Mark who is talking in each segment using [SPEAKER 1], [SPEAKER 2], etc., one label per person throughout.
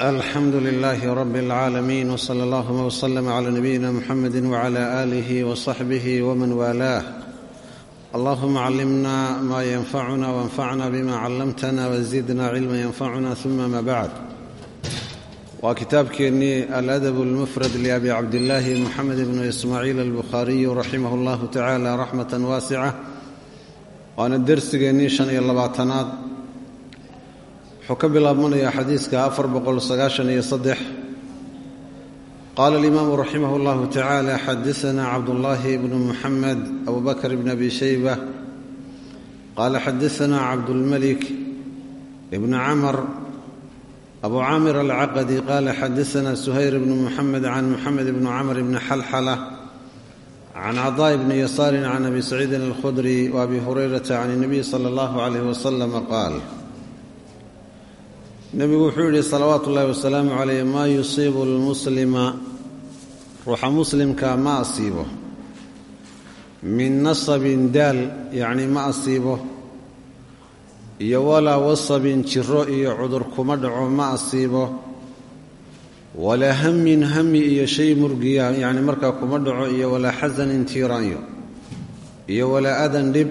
[SPEAKER 1] alxamdu lilaahi rabi اlcaalamiin wsala allahuma wslama cla nabiyina muxamedi wcla alih wصaxbih wman waalaah allahuma callimna ma yanfacuna wanfacna bima callamtana wazidna cilma yanfacuna uma ma bacd waa kitaabkeennii aladab اlmufrad liabi cabdillaahi moxamed bnu ismaaciil albukhaariyu raximah اllahu tacala raxmata waasica waana dersigeennii shan iyo labaatanaad wuxuu ka bilaabmanayaa xadiiska afar boqol sagaashan iyo saddex qaala alimaamu raximah اllahu tacaala xadasana cabdullaahi bnu muxamed abu bakr bn abi shayba qaala xadasana cabdulmalik ibn camr abu caamir alcaqadi qaala xadasana suhayr bnu muxamed can muxamed bni camr bni xalxala can caطaaءi bni yasaari can abi saciidin alkhudri waabi hurayrata can اnabiy sala اllahu alayh wasalam qaal nebigu wuxuu yidhi salawaatu ullahi wasalaamu calayh maa yusiibu lmuslima ruuxa muslimka ma asiibo. Min nasabin daal yacni ma asiibo. Iyo walaa wasabin jiro iyo cudur kuma dhaco ma asiibo. Walaa hamin hami iyo shay murgiya yacni markaa kuma dhaco iyo walaa xasanin tiiraanyo iyo. Walaa adan dhib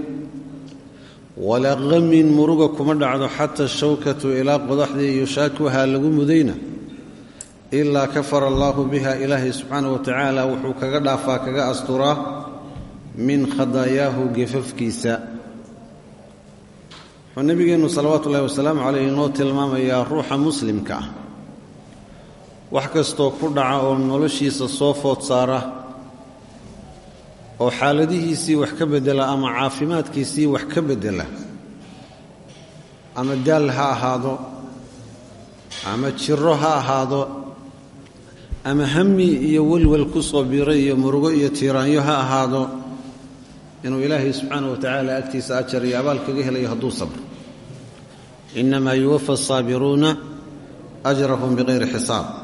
[SPEAKER 1] walaa qamin muruga kuma dhacdo xata shawkatu ilaa qodaxdii yushaakuhaa lagu mudayna ilaa kafara allaahu biha ilaahay subxaana wa tacaala wuxuu kaga dhaafaa kaga asturaa min khadaayaahu gefafkiisa wuxuu nebigeennu salawaatu ullahi wasalaamu caleyh inoo tilmaamayaa ruuxa muslimka ah. Wax kastoo ku dhaca oo noloshiisa soo food saara oo xaaladihiisii wax ka beddela ama caafimaadkiisii wax ka beddela ama daal ha ahaado ama jiro ha ahaado ama hami iyo welwel ku soo biiray iyo murugo iyo tiiraanyo ha ahaado inuu ilaahay subxaana wa tacaala agtiisa ajar iyo abaal kaga helayo hadduu sabro. Innamaa yuwafa asaabiruuna ajrahum biqayri xisaab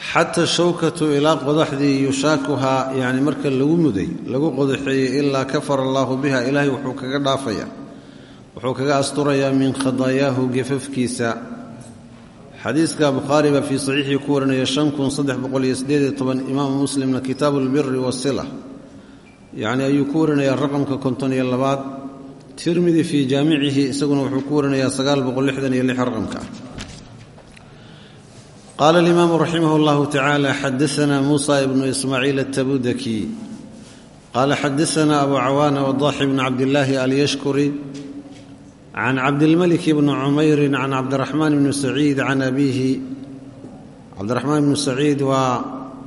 [SPEAKER 1] xata shawkatu ilaa qodaxdii yushaakuhaa yacni marka lagu muday lagu qodaxeeyey ilaa kafara allaahu biha ilaahay wuxuu kaga dhaafaya wuxuu kaga asturayaa min khadaayaahu gefafkiisa xadiiska bukhaari baa fii saxiixii ku warinaya imaamu muslimna kitaabu wasila yacni ayuu ku warinayaa raqamka konton iyo labaad tirmidi fii jaamicihi isaguna wuxuu ku warinayaa raqamka qaala alimaamu raximah اllahu tacaala xadasana muusa ibnu ismaaciil atabudaki qaala xadasana abu cawaana wadaxi bni cabdillaahi alyashkuri can cabdilmalik bni cumayri can cabdiraxmaan bni saciid can abiihi cabdiraxmaan bnu saciid waa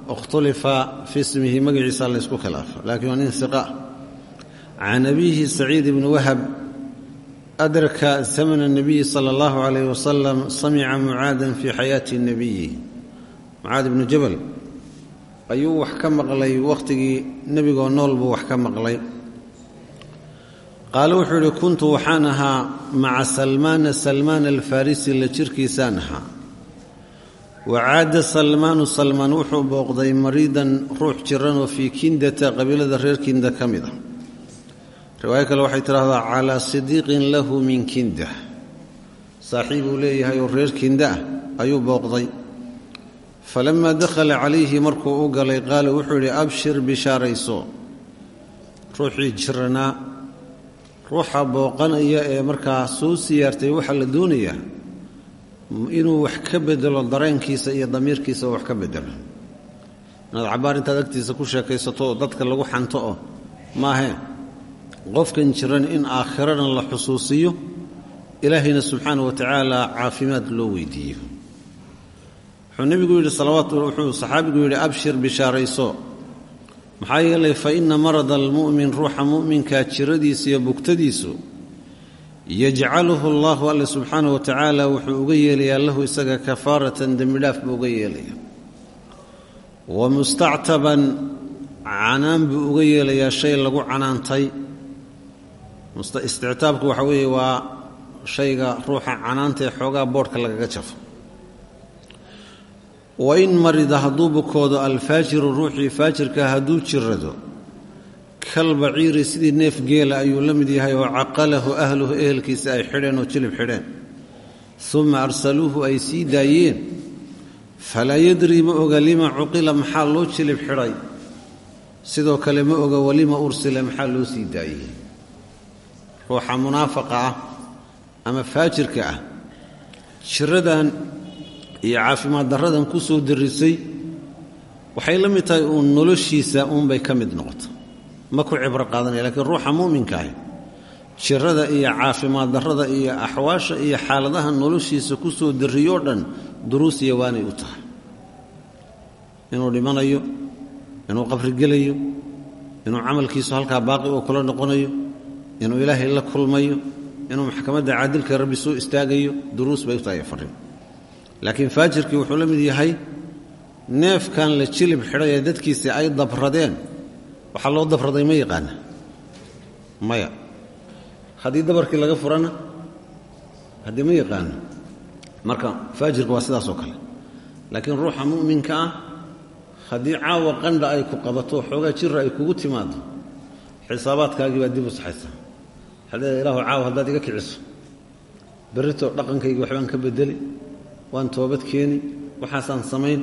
[SPEAKER 1] ikhtulifa fi ismihi magaciisa laysku khilaafa laakiin waa nin iqa can abiihi saciid ibni wahab adraka zamna nabiyi sala allahu calayh wasalam samica mucaadan fii xayaati nebiyi mucaad ibnu jabal ayuu wax ka maqlay wakhtigii nebigoo nool buu wax ka maqlay qaale wuxuu yidhi kuntu waxaan ahaa maca salmaana salmaan alfarisi la jirkiisaan ahaa wa caada salmaanu salmaan wuxuu booqday mariidan ruux jiranoo fii kindata qabiilada reer kinda ka mid riwaayo kale waxay tidhaahdaa calaa sidiiqin lahu min kinda saaxiibuu leeyahay oo reer kinda ah ayuu booqday. Falammaa dakhala calayhi markuu u galay qaala wuxuu yidhi abshir bishaarayso ruuxii jiranaa ruuxa booqanaya ee markaa soo siyaartay waxaa la doonayaa inuu wax ka bedelo dareenkiisa iyo damiirkiisa wax ka bedelo inaad cabbaar intaad agtiisa ku sheekaysato oo dadka lagu xanto oo maahee qofkan jiran in aakhirana la xusuusiyo ilaahayna subxaana wa tacaala caafimaad loo weydiiyo. Wuxuu nebigu yidhi salawaatu wuxuu saxaabigu abshir bishaarayso. Maxaa yeelay fa inna marada almu'min ruuxa mu'minkaa jiradiisa iyo bugtadiisu yajcaluhu allahu alle subxaana wa tacaala wuxuu uga yeelayaa lahu isaga kafaaratan dembidhaaf buu uga yeelaya wa mustactaban canaan buu uga yeelayaa shay lagu canaantay istictaabku waxa weeye waa shayga ruuxa canaanta ee xoogaa boodhka lagaga jafo. Wa in marida hadduu bukoodo alfaajiru ruuxii faajirka hadduu jirado kalbaciiri sidii neef geela ayuu la mid yahay oo caqalahu ahluhu ehelkiisa ay xidheen oo jilib xidheen. Uma arsaluuhu ay sii daayeen falaa yadrii ma oga lima cuqila maxaa loo jilib xidhay? Sidoo kale ma oga walima ursila maxaa loo sii daayey ruuxa munaafaqa ah ama faajirka ah jiradan iyo caafimaad darradan ku soo darisay waxay la mid tahay uun noloshiisa uunbay ka mid noqota ma ku cibro qaadanaya lakiin ruuxa mu'minka ah jirada iyo caafimaad darrada iyo axwaasha iyo xaaladaha noloshiisa ku soo darriyoo dhan duruusiya waanay u tahay. Inuu dhimanayo inuu qabrigelayo inuu camalkiisu halkaa baaqi oo kula noqonayo inuu ilaahay la kulmayo inuu maxkamadda caadilka rabbi soo istaagayo duruus bay u tahay fadhin laakiin faajirkii wuxuu la mid yahay neefkan la jilib xidhay ee dadkiisii ay dabradeen waxaa loo dabraday ma yaqaana? Maya. Haddii dabarkii laga furana haddii ma yaqaano marka faajirka waa sidaasoo kale. Laakiin ruuxa mu'minka ah haddii caawa qandha ay ku qabato xoogaa jira ay kugu timaado xisaabaadkaagii baad dib u saxaysaa hadee ilaahu caawa haddaad iga kiciso. Berrito dhaqankaygii waxbaan ka bedeli waan toobad keeni waxaasaan samayn.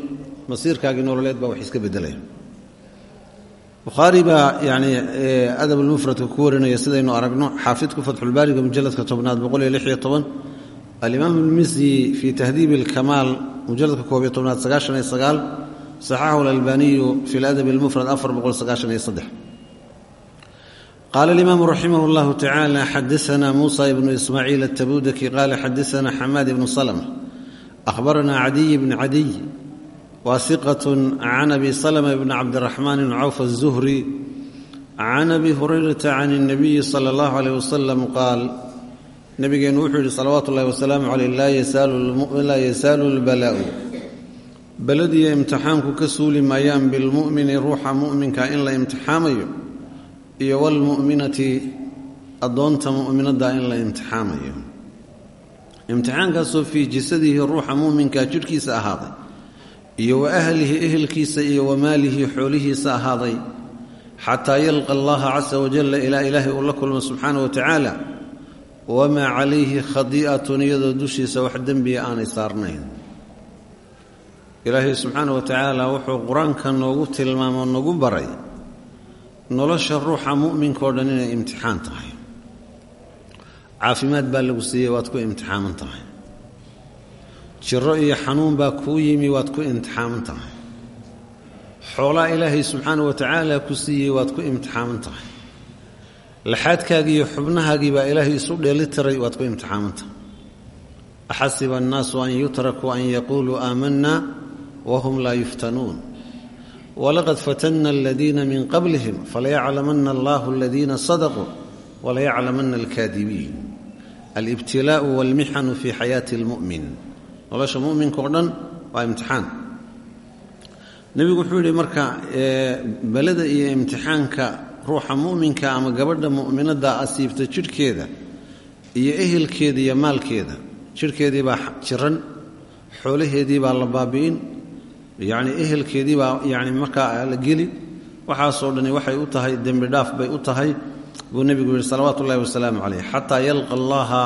[SPEAKER 1] Masiirkaagii nololeed baa wax iska beddelaya bukhaari baa yani adab almufradka ku warinaya sidaynu aragno xaafidku fatxulbaariga mujaladka tobnaad boqoliyo lix iyo toban. Alimaam almisyi fii tahdiibi alkamaal mujaladka koob iyo tobnaad sagaashan iyo sagaal. Saxaxahu alalbaniyu fi ladab almufrad afar boqol sagaashan iyo saddex qaala alimaamu raximah اllahu tacaala xadaana muusa ibnu ismaaciil atabudaki qaala xadaana xamaad ibnu salma ahbarana cadiy bn cadiy wasiqة can abi slma bn cabdiraxmaan bn cawf الzuhri can abi hurayrata can الnabiyi salى اllahu alيyh wasalam qaal nabigeenu wuxuu yihi salawaatu ullahi wasalaamu caleyh laa yasaalu اlbalaa'u baladiyo imtixaanku ka suuli maayaan bilmu'mini ruuxa mu'minka in la imtixaamayo iyo wاlmu'minati addoonta mu'minadda in la imtixaamayo imtixaankaasoo fii jasadihi ruuxa mu'minka jidhkiisa ahaaday iyo wa ahlihi ehelkiisa iyo wa maalihi xoolihiisa ahaaday xataa yalqa allaha casa wajalla ilaa ilaahay uu la kulmo subxaana wa tacaala wamaa calayhi khadii'atun iyadoo dushiisa wax dembiya aanay saarnayn. Ilaahay subxaana wa tacaala wuxuu qur'aanka noogu tilmaamo nagu baray nolosha ruuxa mu'minkao dhan inay imtixaan tahay. Caafimaad baa lagu siiyey waad ku imtixaaman tahay. Jiro iyo xanuun baa kuu yimi waad ku imtixaaman tahay. Xoolaa ilaahay subxaana wa tacaala ku siiyey waad ku imtixaaman tahay. Laxaadkaagii iyo xubnahaagii baa ilaahay isu dheelitiray waad ku imtixaaman tahay. Axasiba annaasu an yutrakuu an yaquuluu aamanna wahum laa yuftanuun walaqad fatanna aladiina min qablihim falayaclamanna allahu aladiina sadaquu walayaclamanna alkaadibiin alibtilaa'u walmixanu fi xayaati almu'min nolosha muminka oo dhan waa imtixaan. Nebigu wuxuu yidhi marka beleda iyo imtixaanka ruuxa mu'minka ama gabadha mu'minadda asiibta jidhkeeda iyo ehelkeeda iyo maalkeeda jidhkeedii baa jiran xoolaheedii baa la baabi'in yacni ehelkeedii baa yani markaa la geli. Waxaasoo dhani waxay u tahay dembi dhaaf bay u tahay. Buu nebigu yidhi salawaatu ullahi wasalaamu calayh xataa yalqa allaha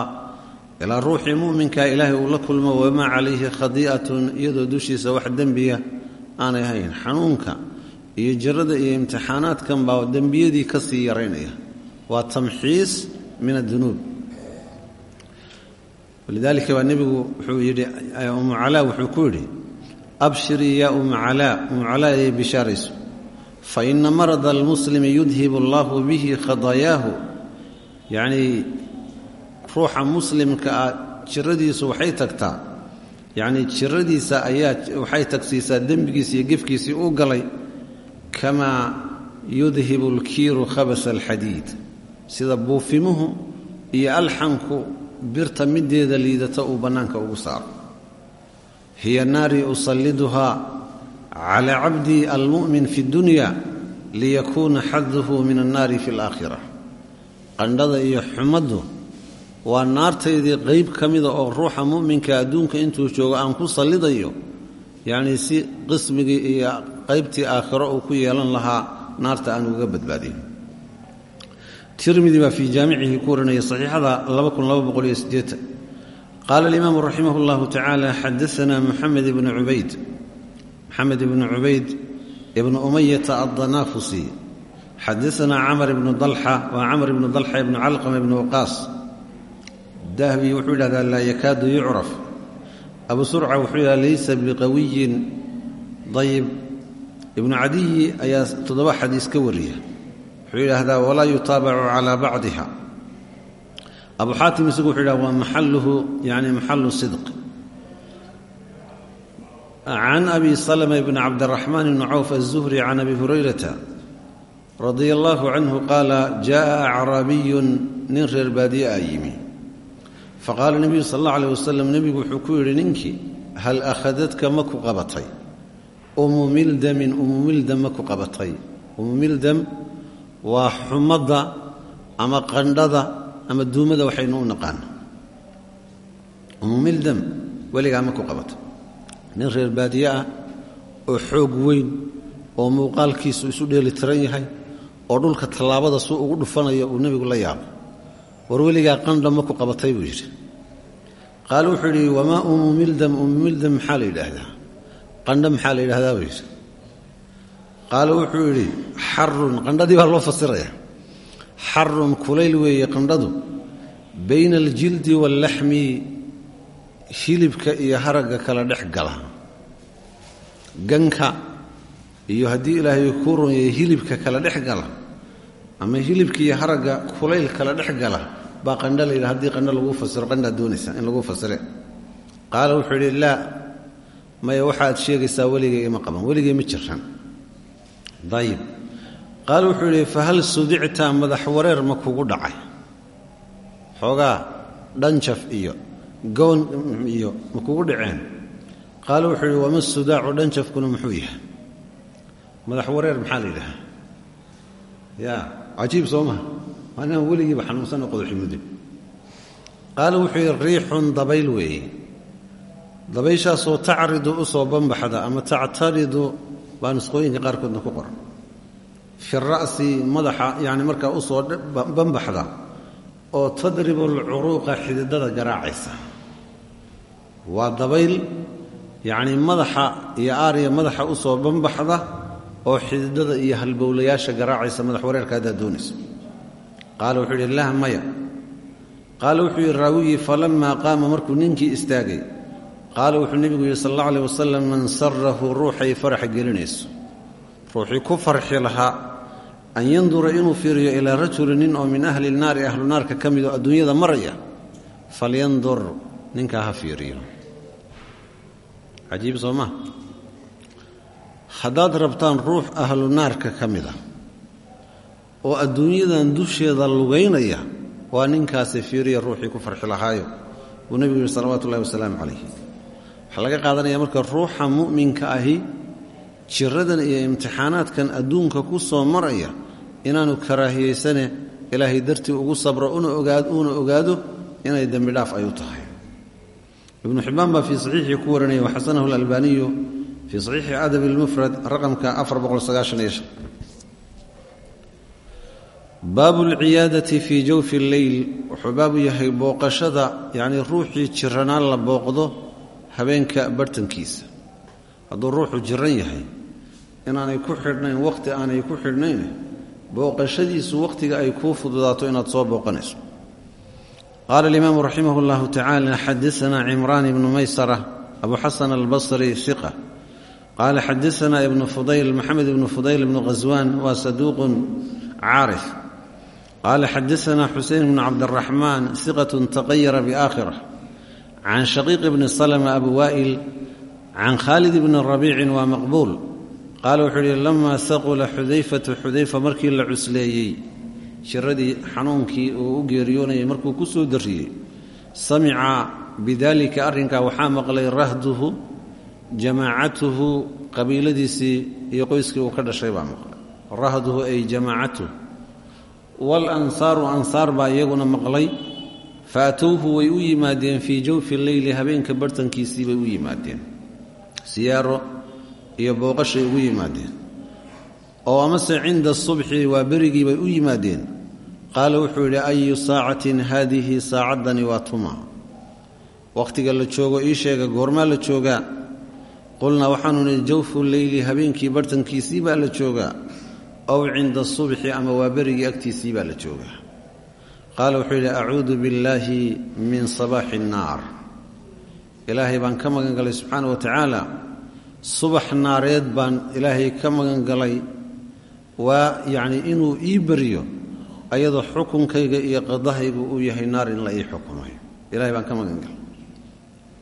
[SPEAKER 1] ilaa ruuxii mu'minkaa ilaahay uu la kulmo wamaa calayhi khadii'atun iyadoo dushiisa wax dembiya aanay hayn xanuunka iyo jirada iyo imtixaanaadkan baa dembiyadii ka sii yaraynaya. Waa tamxiis min adunuub walidaalika baa nebigu wuxuu yidhi umu calaa wuxuu ku yidhi abshirii yaa uma calaa umu calaa ayay bishaarayso. Fa ina marada almuslimi yudhibu allahu bihi khadaayaahu yacnii ruuxa muslimka ah jiradiisu waxay tagtaa. Yacnii jiradiisa ayaa waxay tagsiisaa dembigiisi iyo gefkiisii uu galay. Kamaa yudhibu alkiiru khabasa alxadiid sida buufimuhu iyo alxanku birta mideeda liidata uu bannaanka ugu saaro hiya naari usalliduhaa calaa cabdii almu'min fi اddunya liyakuuna xaduhu min annaari fi اlaakhira qandhada iyo xumaddu waa naartaydii qeyb ka mida oo ruuxa mu'minka adduunka intuu joogo aan ku sallidayo yacnii si qismigii iyo qaybtii aakhiro uu ku yeelan lahaa naarta aan ugaga badbaadiyo tirmidi baa fii jaamicihi ku warinaya saxiixada qaala alimaamu raximah اllahu tacaala xadaana muxamed ibnu cubayd maxamed ibnu cubayd ibnu umayata addanaafusi xadaana camr ibnu dalxa waa camr ibnu dalxa ibnu calqama ibnu waqaas dahbi wuxuu yidhahdaa laa yakaadu yucraf abu surca wuxuu yidhahda laysa biqawiyin dayib ibnu cadiyi ayaa toddoba xadiis ka wariya wuxuu yidhaahdaa walaa yutaabacu calaa bacdiha abu xaatim isagu wuxuu yidhahda waa maxaluhu yani maxalu sidq can abi salma bni cabdiraxmaan bni cawf aلzuhri can abi hurayrata radia allahu canhu qaala jaءa acraabiyun nin reer baadiye a yimi faqaala nebiyu sal allah alيh wasalam nebigu wuxuu ku yidhi ninkii hal akhadadka ma ku qabatay umu mildamin umu mildam ma ku qabatay umu mildam waa xumadda ama qandhada ama duumada waxaynu u naqaana umu mildam weligaa ma ku qabatay nin reer baadiye ah oo xoog weyn oo muuqaalkiisu isu dheeli tiran yahay oo dhulka tallaabada suu ugu dhufanayo uu nebigu la yaabo. War weligaa qandha ma ku qabatay buu yidhi. Qaale wuxuu yidhi wamaa umu mildam umu mildam maxaa la yidhaahdaa? Qandho maxaa la yidhahdaa buu yidhi. Qaale wuxuu yidhi xarun qandhadii baa loo fasiraya xarun kulayl weeye qandhadu bayna aljildi waاllaxmi hilibka iyo haragga kala dhex gala. Ganka iyo haddii ilaahay kuu ronyay hilibka kala dhex gala ama hilibka iyo haragga kulayl kala dhex gala baa qandho la yidhaha haddii qandho laguu fasiro qandhaad doonaysa in laguu fasire. Qaala wuxuu yidhi laa maya waxaad sheegaysaa weligay ima qaban weligay ma qaala wuxuu yidhi fahal sudicta madax wareer ma kugu dhacay? Xoogaa dhanjaf iyo gown iyo ma kugu dhaceen qaala wuxuu yidhi wama sudaacu dhanjafkuna muxuu yahay? Madax wareer maxaa la yidhahaa ya cajiib soo maha. Waa inaan weligiiba xanuunsanoo qodoximudin qaala wuxuu riixun dabayl weeye dabayshaasoo tacridu u banbaxda ama tactaridu baa nusqooyinka qaarkoodna ku qoran fi ra'si madaxa yani markaa u soo banbaxda oo tadribu alcuruuqa xididada garaacaysa. Waa dabayl yacnii madaxa iyo aariya madaxa u soo banbaxda oo xididada iyo halbowlayaasha garaacaysa madax wareerka haddaad doonaysa qaala wuxuu yidhi lah maya. Qaala wuxuu yidhi raawigii falamaa qaama markuu ninkii istaagay. Qaala wuxuu nebigu yidhi sal alla aleh wasalam man sarahu ruuxay farax gelinayso ruuxii ku farxi lahaa an yandura inuu fiiriyo ilaa rajuli nin oo min ahli naari ahlu naarka ka mid oo adduunyada maraya falyandur ninkaa ha fiiriyo. Cajiib soo maa haddaad rabtaan ruux ahlu naarka ka mid a oo adduunyadan dusheeda lugaynaya waa ninkaasi fiiriya ruuxii ku farxi lahaayo buu nebigu yidhi salawaatu ullahi wasalaamu calayh waxaa laga qaadanaya marka ruuxa mu'minka ahi jiradan iyo imtixaanaadkan adduunka ku soo maraya inaanu karaahiyaysane ilaahay dartii ugu sabro uuna ogaado inay dembi dhaaf ay u tahay. Ibnu xibbaan baa fii saxiixii ku warinaya waxasanahu alalbaaniyu fii saxiixi adabi lmufrad raqamka baabu lciyaadati fii jawfi lleyl wuxuu baabu yahay booqashada yacnii ruuxii jiranaan la booqdo habeenka bartankiisa. Hadduu ruuxu jiran yahay inaanay ku xidhnayn wakhti aanay ku xidhnayn booqashadiisu wakhtiga ay kuu fududaato inaad soo booqanayso. Qaala alimaamu raximah اllahu tacaala xadaana cimraan ibnu maysara abu xasan albasri iqa qaala xadaana ibnu fudayl maxamed ibnu fudayl ibnu ghaswaan waa saduuqun caarif. Qaala xadaana xusein bnu cabdiraxmaan iqat taqayara biaakhirah. Can shaqiiq bni salma abu waa'il. Can khaalid bni rabiicin waa qaala wuxuu yidhi lamaa saqula xudayfatu xudayfa markii la cusleeyey jiradii xanuunkii uu u geeriyoonayay markuu ku soo darriyey samica bidaalika arrinkaa waxaa maqlay rahduhu jamaacatuhu qabiiladiisii iyo qoyskii uu ka dhashay baa maqlay. Rahduhu ay jamaacatuhu. Walansaaru ansaar baa iyaguna maqlay. Faatowhu way u yimaadeen fii jawfi leyli habeenka bartankiisii bay u yimaadeen. Siyaaro iyo booqashay ugu yimaadeen. Oo amase cinda subxi waa berigii bay u yimaadeen. Qaala wuxuu yidhi ayu saacatin haadihi saacaddani waa tuma. Wakhtiga la joogo ii sheega goormaa la joogaa. Qulnaa waxaanu nihi jawfu leyli habeenkii bartankiisii baa la joogaa. Ow cinda subxi ama waa berigii agtiisii baa la joogaa. Qaala wuxuu yidhi acuudu billaahi min sabaaxi innaar ilaahay baan ka magan galay subxaana wa tacaala subax naareed baan ilaahay ka magan galay. Waa yacnii inuu ii beriyo ayadoo xukunkayga iyo qadahaygu uu yahay naar in la ii xukumayo ilahay baan ka magan galay.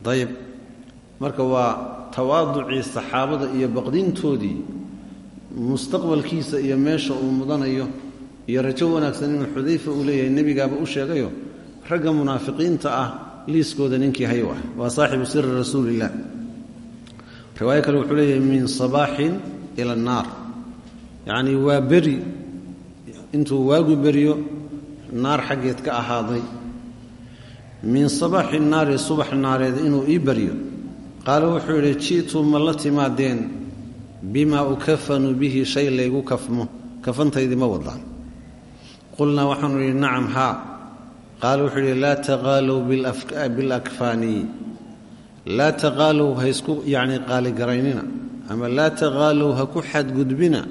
[SPEAKER 1] Dayib. Marka waa tawaaducii saxaabada iyo baqdintoodii mustaqbalkiisa iyo meesha uu mudanayo iyo rajo wanaagsan inuu xudayfa uu leeyahay nebigaaba u sheegayo ragga munaafiqiinta ah liiskooda ninkii hayo ah. Waa saaxibu siri rasuuliillah riwaayo kale wuxuu leeyahay min sabaaxin ila annaar yacnii waa beri intuu waagu beriyo naar xaggeed ka ahaaday. Min sabaaxi naari subax naareed inuu ii baryo qaala wuxuu yidhi ji'tu ma la timaadeen bimaa ukafanu bihi shay laygu kafmo kafantaydii ma wadaan. Qulnaa waxaanu yidhi nacam haa. Qaala wuxuu yidhi laa taqaalow bilakfaani laa taqaalow ha isku yacni qaaligaraynina ama laa taqaalow ha ku xadgudbina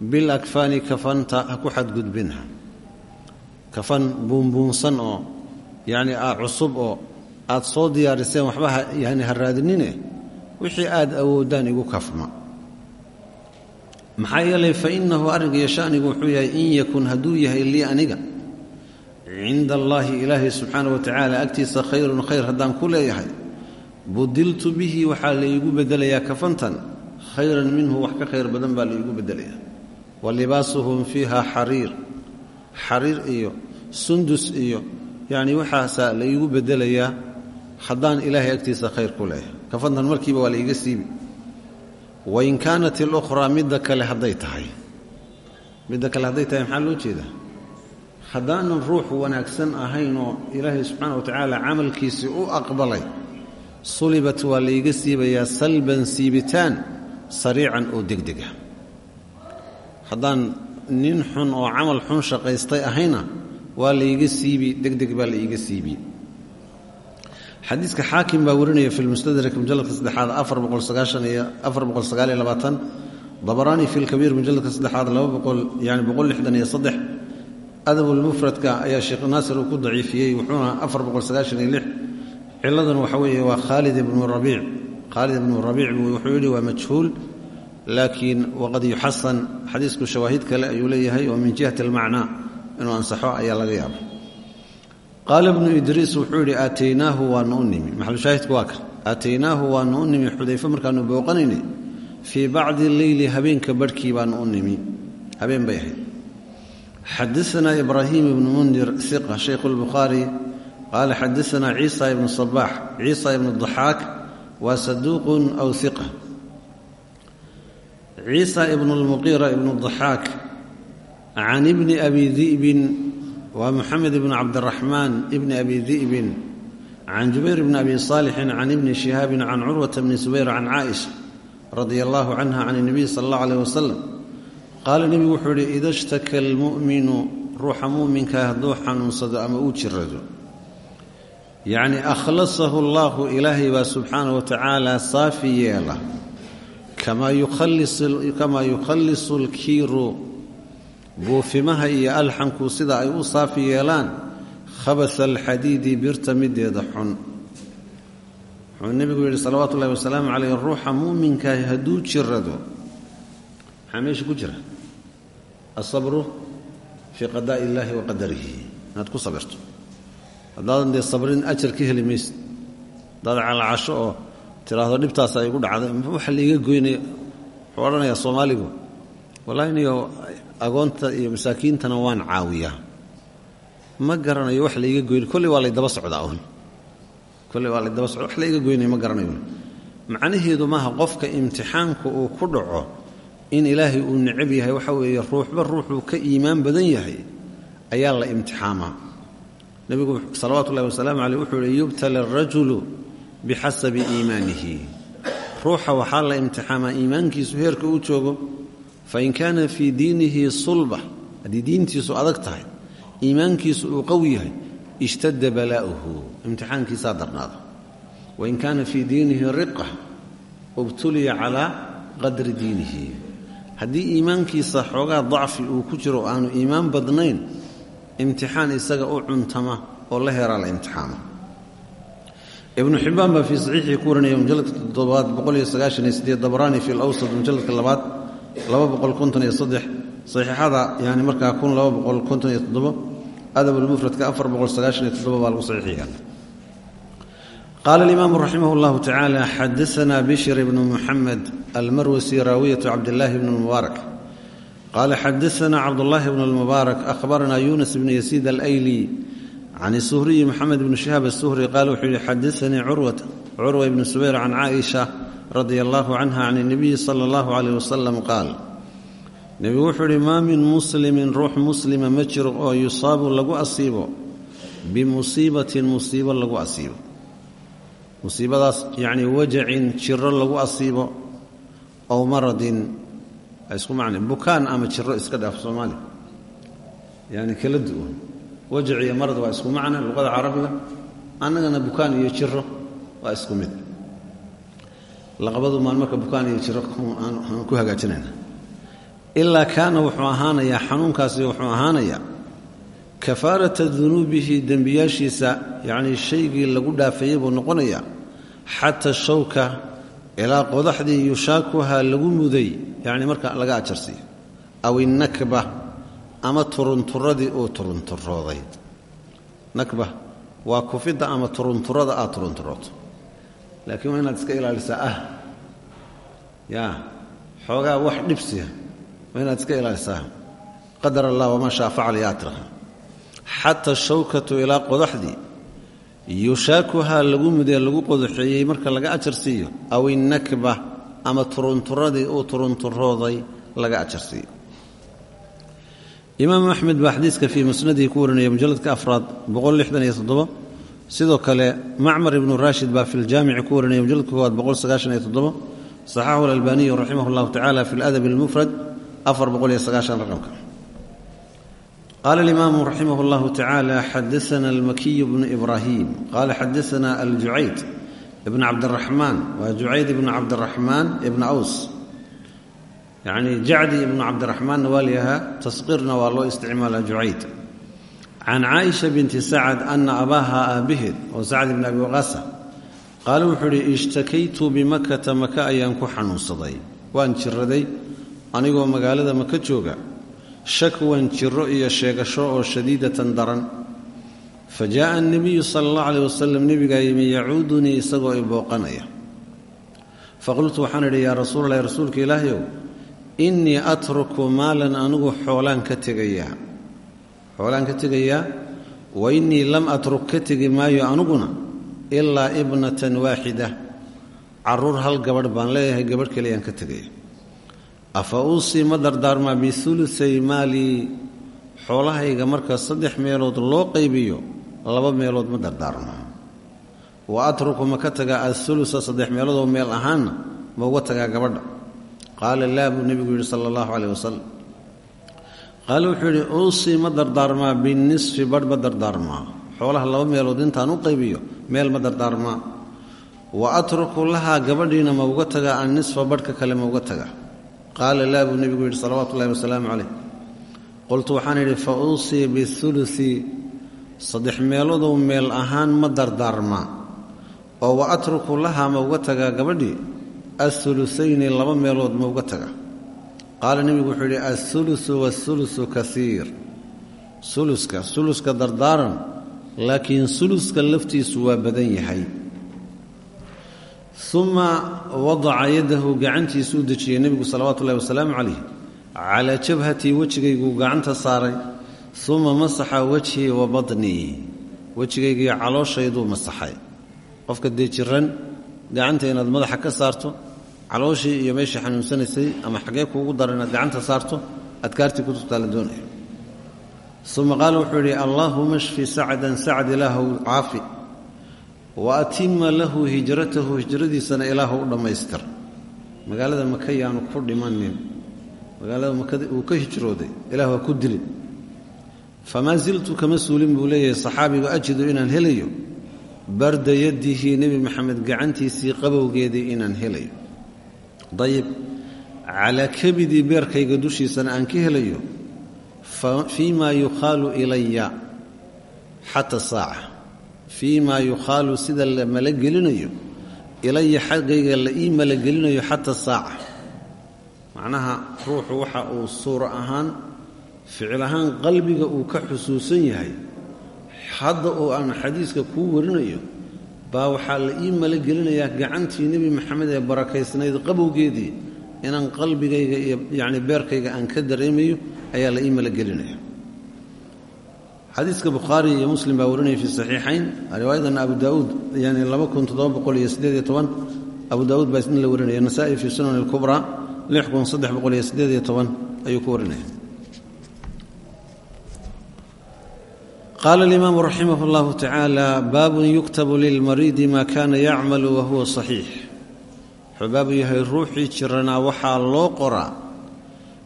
[SPEAKER 1] bilakfaani kafanta ha ku xadgudbina. Kafan buunbuunsan oo yacni aa cusub oo aad soo diyaariseen waxba yani ha raadinine wixii aad awoodaan igu kafma. Maxaa yeelay fa innahu arrinka iyo shanigu wuxuu yahay in yakun hadduu yahay lii aniga cinda allaahi ilaahay subxaana wa tacaala agtiisa khayrun khayr haddaan ku leeyahay budiltu bihi waxaa laigu bedelayaa kafantan. Khayran minhu wax ka khayr badan baa laigu bedelayaa. Wa libaasuhum fiiha xariir. Xariir iyo sundus iyo yacni waxaasaa laigu bedelayaa haddaan ilaahay agtiisa khayr ku leeyahay. Kafantan markiiba waa laiga siibi. Wain kaanat ilukhraa midda kale hadday tahay. Midda kale hadday tahay maxaa loo jeedaa? Haddaanan ruux wanaagsan ahayn ilaahay subxaana wa tacaala u aqbalay sulibat waa laiga siibayaa salban siibitaan sariican oo degdega. Haddaan nin xun oo camal xun shaqaystay ahayna waa laiga siibi degdeg baa laiga siibi. Xadiiska xaakim baa warinaya fi lmustadrak mujaladka saddexaad afar boqol sagaashan iyo afar boqol sagaal iyo labaatan dabaraani fi lkabiir mujaladka saddexaad laba boqol yani boqol lixdan iyo saddex adabulmufradka ayaa sheekh naasir uu ku daciifiyey wuxuuna ciladan waxa weeye waa khaalid ibnu rabiic khaalid ibnu rabiic wuxuu yidhi waa majhuul laakiin waqad yuxasan xadiisku shawaahid kale ayuu leeyahay oo min jihati almacnaa. Inuu ansaxo ayaa laga yaaba qaala ibnu idriis wuxuu yidhi aataynaahu waanu u nimi. Maxalushaahidku waa kan aataynaahu waanu u nimi xudayfe markaanu booqanaynay fii bacdi leyli habeenka barhkii baanu u nimi. Habeen bay ahayd. Xadaanaa ibraahim ibnu mundir iqa shaykhu lbukhaari qaala xadaanaa ciisa ibnu sabaax ciisa ibnu daxaak waa saduuqun aw iqa ciisa ibnu lmuqiira ibnu daxaak can ibni abi di'bin waa muxamed ibn cabdiraxmaan ibni abi di'bin can jubayr bni abi saalixin can ibni shihaabin can curwata bni subayr can caaisha radia allahu canha can اnabiy sala allah aleyh wasalam qaala nebigu wuxuu yidhi ida shtaka almu'minu ruuxa mu'minkaa hadduu xanuunsado ama uu jirado yacni akhlasahu allahu ilaahay baa subxaanah wa tacaala saafi yeela kamaa yukhallisu alkiiru buufimaha iyo alxanku sida ay u saafi yeelaan khabasa alxadiidi birta mideeda xun. Wuxuu nebigu yidhi salawaatu ullahi wasalaamu caleyh ruuxa muuminkaahi hadduu jirado maxaa meesha ku jira. Asabru fii qadaa'i illaahi wa qadarihi. Inaad ku sabirto haddaadan dee sabrin ajar ka heli maysid. Haddaad calacasho oo tidhaahdo dhibtaas ay igu dhacday. Waxa laiga goynaya wuxuu odhanayaa soomaaligu. Wallahi niyo agoonta iyo masaakiintana waan caawiyaa. Ma garanayo wax laiga goyn. Kolley waa laydaba socdaa un kolley waa laydaba socda wax laiga goynaya ma garanayo macnaheedu maaha qofka imtixaanku uu ku dhaco in ilaahay uu necab yahay. Waxa weeye ruuxba ruuxuu ka iimaan badan yahay ayaa la imtixaamaa nebigu salawaatu ullahi wasalaamu caleyh wuxuu yihi yubtala arajulu bixasabi iimaanihi. Ruuxa waxaa la imtixaamaa iimaankiisu heerka uu joogo. Fain kaana fii diinihi sulba haddii diintiisu adag tahay iimaankiisu uu qawi yahay ishtada balaa'uhu imtixaankiisaa darnaado. Wain kaana fii diinihi riqa ubtuliya calaa qadri diinihi. Haddii iimaankiisa xoogaa dacfi uu ku jiro aanu iimaan badnayn imtixaan isaga u cuntama oo la heeraa la imtixaama ibnu xibbaan baa fii saxiixii ku warinaya mujalladka toddobaad boqoliyoagaashaniyosideed fi lawsat mujalladka labaad laba boqol konton iyo saddex. Saxiixada yani markaa kun laba boqol konton iyo toddobo adabulmufradka afar boqol sagaashan iyo toddoba baa lagu saxiixiya qaala alimaamu raximah اllahu tacaala xadaana bishr ibnu muxamed almarwasi raawiyatu cabdillaahi bn mubaarak qaala xadaana cabdullaahi bn lmubaarak ahbarana yunas bn yasiid alayli can suhriyi moxamed bn shihaab asuhri qaala wuxuu yihi xadaanii curwa ibnu subayr can caaisha radia allahu canha can اnabiyi sala اllahu alayh wasalam qaal nebigu wuxuu ihi maa min muslimin ruux muslima ma jiro oo yusaabu lagu asiibo bimusiibatin musiibo lagu asiibo musiibadaas yacni wajacin jiro lagu asiibo ow maradin isku macne bukaan ama jiro iska dhaaf soomaali yani kala duwan. Wajac iyo marad waa isku macne luqada carabiga annagana bukaan iyo jiro waa isku mid. Laqabadu maan marka bukaan iyo jiro aan ku hagaajinayna. Ilaa kaana wuxuu ahaanayaa xanuunkaasi wuxuu ahaanayaa kafaarata dunuubihi dembiyaashiisa yacnii shaygii lagu dhaafayey buu noqonayaa xata shawka ilaa qodaxdii yushaakuhaa lagu muday yacni marka laga ajarsiiyo. Aw innakba ama turunturadii uu turunturooday nakba waa kufidda ama turunturada aad turunturooto laakiin waa inaad iska ilaalisaa ah yaa xoogaa wax dhibsiya waa inaad iska ilaalisaa qadar allah wamaa shaa facal yaa tiraha xata shawkatu ilaa qodaxdii yushaakuhaa lagu mudee lagu qodaxeeyey marka laga ajar siiyo. Aw innakba ama turunturadii uu turunturooday laga ajar siiyo. Imaamu axmed baa xadiiska fii musnadihi ku warinaya mujalladka afraad sidoo kale macmar ibnu raashid baa fi ljaamici ku warinaya mujalladka koowaad saxaxu alalbaniyu raximah اllahu tacala fi ladab اlmufrad raqamka qaala alimaamu raximah اllahu tacaala xadaana almakiyu bnu ibrahim qaala xadaana aljucayd ibn cabdiraxmaan waa jucayd ibnu cabdiraxmaan ibna aws yacni jacdi ibnu cabdiraxmaanna waa layahaa tasqiirna waa loo isticmaalaa jucayd can caaisha binti sacad ana abaaha aabbaheed oo sacd ibni abi waqaasa qaale wuxuu idhi ishtakaytu bimakata maka ayaan ku xanuunsaday waan jiraday anigoo magaalada maka jooga shakwan jiro iyo sheegasho oo shadiidatan daran. Fa jaa'a annebiyu sala allah caleyh wasalam nebigaa yimi yacuudunii isagoo i booqanaya. Fa qultu waxaan idhi yaa rasuulalahi rasuulka ilaahayow innii atruku maalan anugu xoolaan ka tegayaa. Xoolaan ka tegayaa? Wa innii lam atruk ka tegi maayo anuguna ilaa ibnatan waaxida. Carruur hal gabadh baan leeyahay gabadh keliyaan ka tegaya afa uusii ma dardaarmaa biuluay maalii xoolahayga marka saddex meelood loo qaybiyo laba meelood ma dardaarmaa wa atruku ma ka tagaa aulusa saddex meeloodoo meel ahaanna ma uga tagaa gabadha? Qaala laa buu nebigu yidhi sala allahu caleyh wasalam qaale wuxuu yidhi uusii ma dardaarmaa binisfi badh ma dardaarmaa. Xoolaha laba meelood intaan u qaybiyo meel ma dardaarmaa. Wa atruku lahaa gabadhiina ma uga tagaa annisfa badhka kale ma uga tagaa qaala laa buu nebigu yidhi salawaatu ullahi wasalaamu caleyh qultu waxaan idhi fa uusii biulusi saddex meeloodou meel ahaan ma dardaarmaa oo wa atruku lahaa ma uga tagaa gabadhii auluayni laba meelood ma uga taga qaala nebigu wuxuu yidhi aulusu waulusu kaiir uluska uluska dardaaran laakiin uluska laftiisu waa badan yahay uma wadaca yadahu gacantiisuu dejiyey nebigu salawaatu ullahi wasalaamu calayh calaa jabhatii wejigayguu gacanta saaray uma masaxa wajhii wa badnii wejigaygiiyo calooshayduu masaxay. Qofka dee jiran gacanta inaad madaxa ka saarto calooshii iyo meeshii xanuunsanaysay ama xaggee kuugu dara inaad gacanta saarto adkaartii kutubtaa la doonaya. Uma qaala wuxuu yidhi allaahuma shfi sacdan sacd ilaahow caafi wa atima lahu hijratahu hijradiisana ilaahu u dhammaystir. Magaalada maka yaanu ku dhimanin. Magaalada makada uu ka hijrooday ilaah waa ku dilin. Famaa ziltu kama suulin buu leeyahay saxaabigu ajidu inaan helayo barda yadihi nebi maxamed gacantiisii qabowgeedii inaan helayo. Dayib calaa kabidii beerkayga dushiisana aan ka helayo fii maa yukhaalu ilaya xata saaca fii maa yukhaalu sida la malagelinayo ilaya xaggayga la ii malagelinayo xata saaca. Macnaha ruuxu waxa uu suuro ahaan ficil ahaan qalbiga uu ka xusuusan yahay. Hadda oo aan xadiiska kuu warinayo baa waxaa la ii malagelinayaa gacantii nebi maxamed ee barakaysnayd qabowgeedii inaan qalbigayga iyo yacni beerkayga aan ka dareemayo ayaa la ii malagelinaya xadiiska bukhaari iyo muslim baa warinaya fi saxiixayn. Riwaayadan abu daauud yani laba kun toddoba boqol iyo siddeed iyo toban. Abu daauud baa isna la warinaya. Nasa'i fi sunan alkubraa lix kun saddex boqol iyo siddeed iyo toban ayuu ku warinaya. Qaala alimaamu raximah اllahu tacaala baabun yuktabu lilmariidi ma kana yacmalu wa huwa saxiix. Wuxuu baabu yahay ruuxii jiranaa waxaa loo qoraa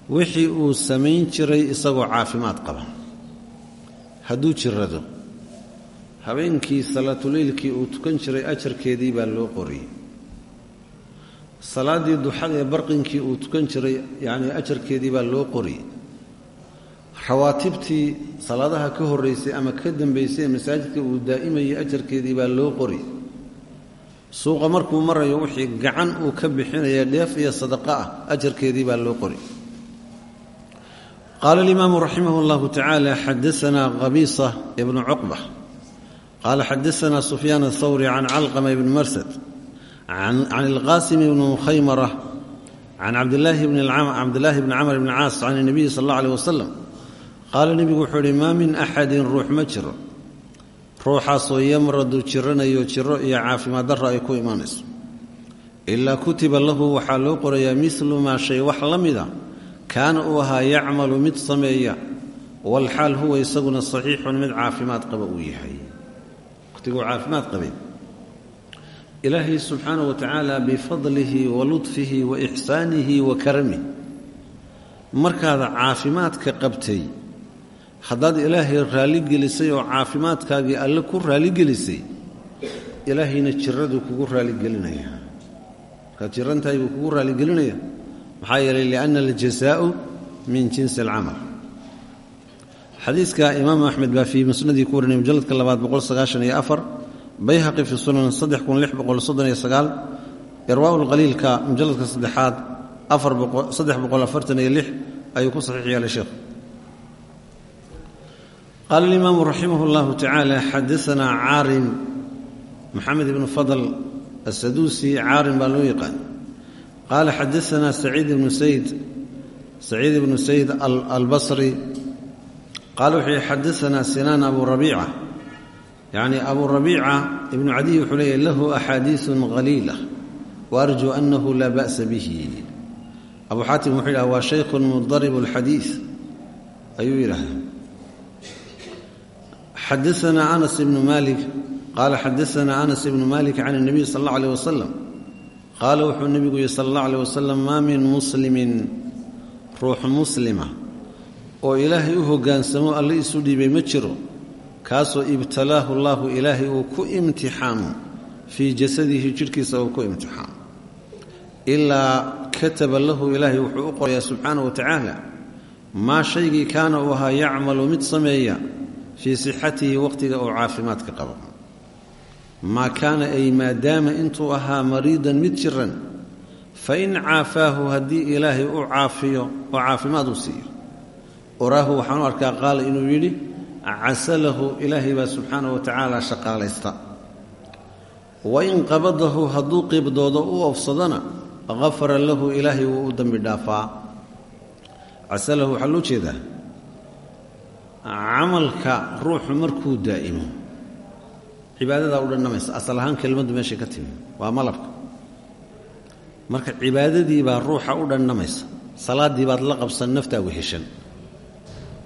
[SPEAKER 1] wixii uu samayn jiray isagoo caafimaad qaba hadduu jirado habeenkii salaatuleylkii uu tukan jiray ajarkeedii baa loo qoriyey. Salaaddii duxada ee barqinkii uu tukan jiray yacnii ajarkeedii baa loo qoriyey. Rawaatibtii salaadaha ka horraysay ama ka dambaysay masaajidka uu daa'imayay ajarkeedii baa loo qoriyey. Suuqa markuu marayo wixii gacan uu ka bixinaya dheef iyo sadaqa ah ajarkeedii baa loo qori qaala alimaamu raximah اllahu tacaala xadaanaa qabiisa ibnu cuqba qaala xadaanaa sufyaan athawri can calqama ibni marsad can ilqaasim ibni mukhaymara can cabdilaahi bni camr bni caas can اnabiyi sal اllah alيh wasalam qaala nebigu wuxuu ihi maa min axadin ruux ma jiro ruuxaasoo yamradu jiranayo jiro iyo caafimaad darro ay ku imaanayso ilaa kutiba lahu waxaa loo qorayaa milu maa shay wax la mida kaana uu ahaa yacmalu mid sameeya walxaal huwa isaguna saxiixun mid caafimaad qaba uu yahay. Wakhtiguu caafimaad qabay. Ilaahay subxaanah wa tacaala bifadlihi wa ludfihi wa ixsaanihi wa karamih markaada caafimaadka qabtay haddaad ilaahay raalligelisay oo caafimaadkaagii alle ku raalligelisay ilaahayna jiraduu kugu raaligelinaya markaad kugu raaligelinaya maxaa yeelay lianna aljazaau min jinsi alcamal. Xadiiska imaamu axmed baa fii musnadii ku warinay mujalladka labaad boqolsagaashan iyo afar bayhaqi fi sunan saddex kun lix boqol soddon iyo sagaal irwaau lqaliilka mujalladka saddexaad saddex boqol afartan iyo lix ayuu ku saxiix yeelay sheekhu qaala alimaamu raximah اllahu tacaala xadaanaa caarim maxamed ibnu fadl asaduusi caarim baa loo yaqaan qaala xadaanaa saciid ibnu sayd saciid ibnu sayd albasri qaala wuxuu yihi xadaanaa sinaan abu rabiica yacni abu rabiica ibnu cadiy wuxuu leeyahy lahu axaadiisun qaliila waarjuu annahu laa ba'sa bihi abu xaatim wuxuu yidhaha waa shaykhun mudarib alxadiid ayuu yidhaahdaa xadaanaa anas ibnu malik qaala xadaanaa anas ibnu malik can اnabiy sal اllah alيh wasalam qaala wuxuu nebigu yihi sala اllah alيh wasalam maa min muslimin ruux muslima oo ilaahay u hoggaansamo alle isu dhiibay ma jiro kaasoo ibtalaahu allahu ilaahay uu ku imtixaamo fii jasadihi jidhkiisa uu ku imtixaamo ilaa kataba lahu ilaahay wuxuu u qorayaa subxaanah wa tacaala maa shaygii kaana uu ahaa yacmalu mid sameeya fii sixatihi wakhtiga uu caafimaadka qabo maa kaana ay maadaama intuu ahaa mariidan mid jiran fa in caafaahu haddii ilaahay u caafiyo oo caafimaad u siiyo. Oraahu waxaan u arkaa qaala inuu yidhi casalahu ilaahay baa subxaanah wa tacaala shaqaalaysta. Wa in qabadahu hadduu qibdoodo u ofsadona hafara lahu ilaahay wuu u dembi dhaafaa. Casalahu waxaa loo jeedaa camalka ruuxu markuu daa'imo cibaadadaa u dhannamaysa. Asal ahaan kelmaddu meeshay ka timi waa malabka marka cibaadadii baa ruuxa u dhannamaysa salaaddii baad la qabsan naftaagu heshan.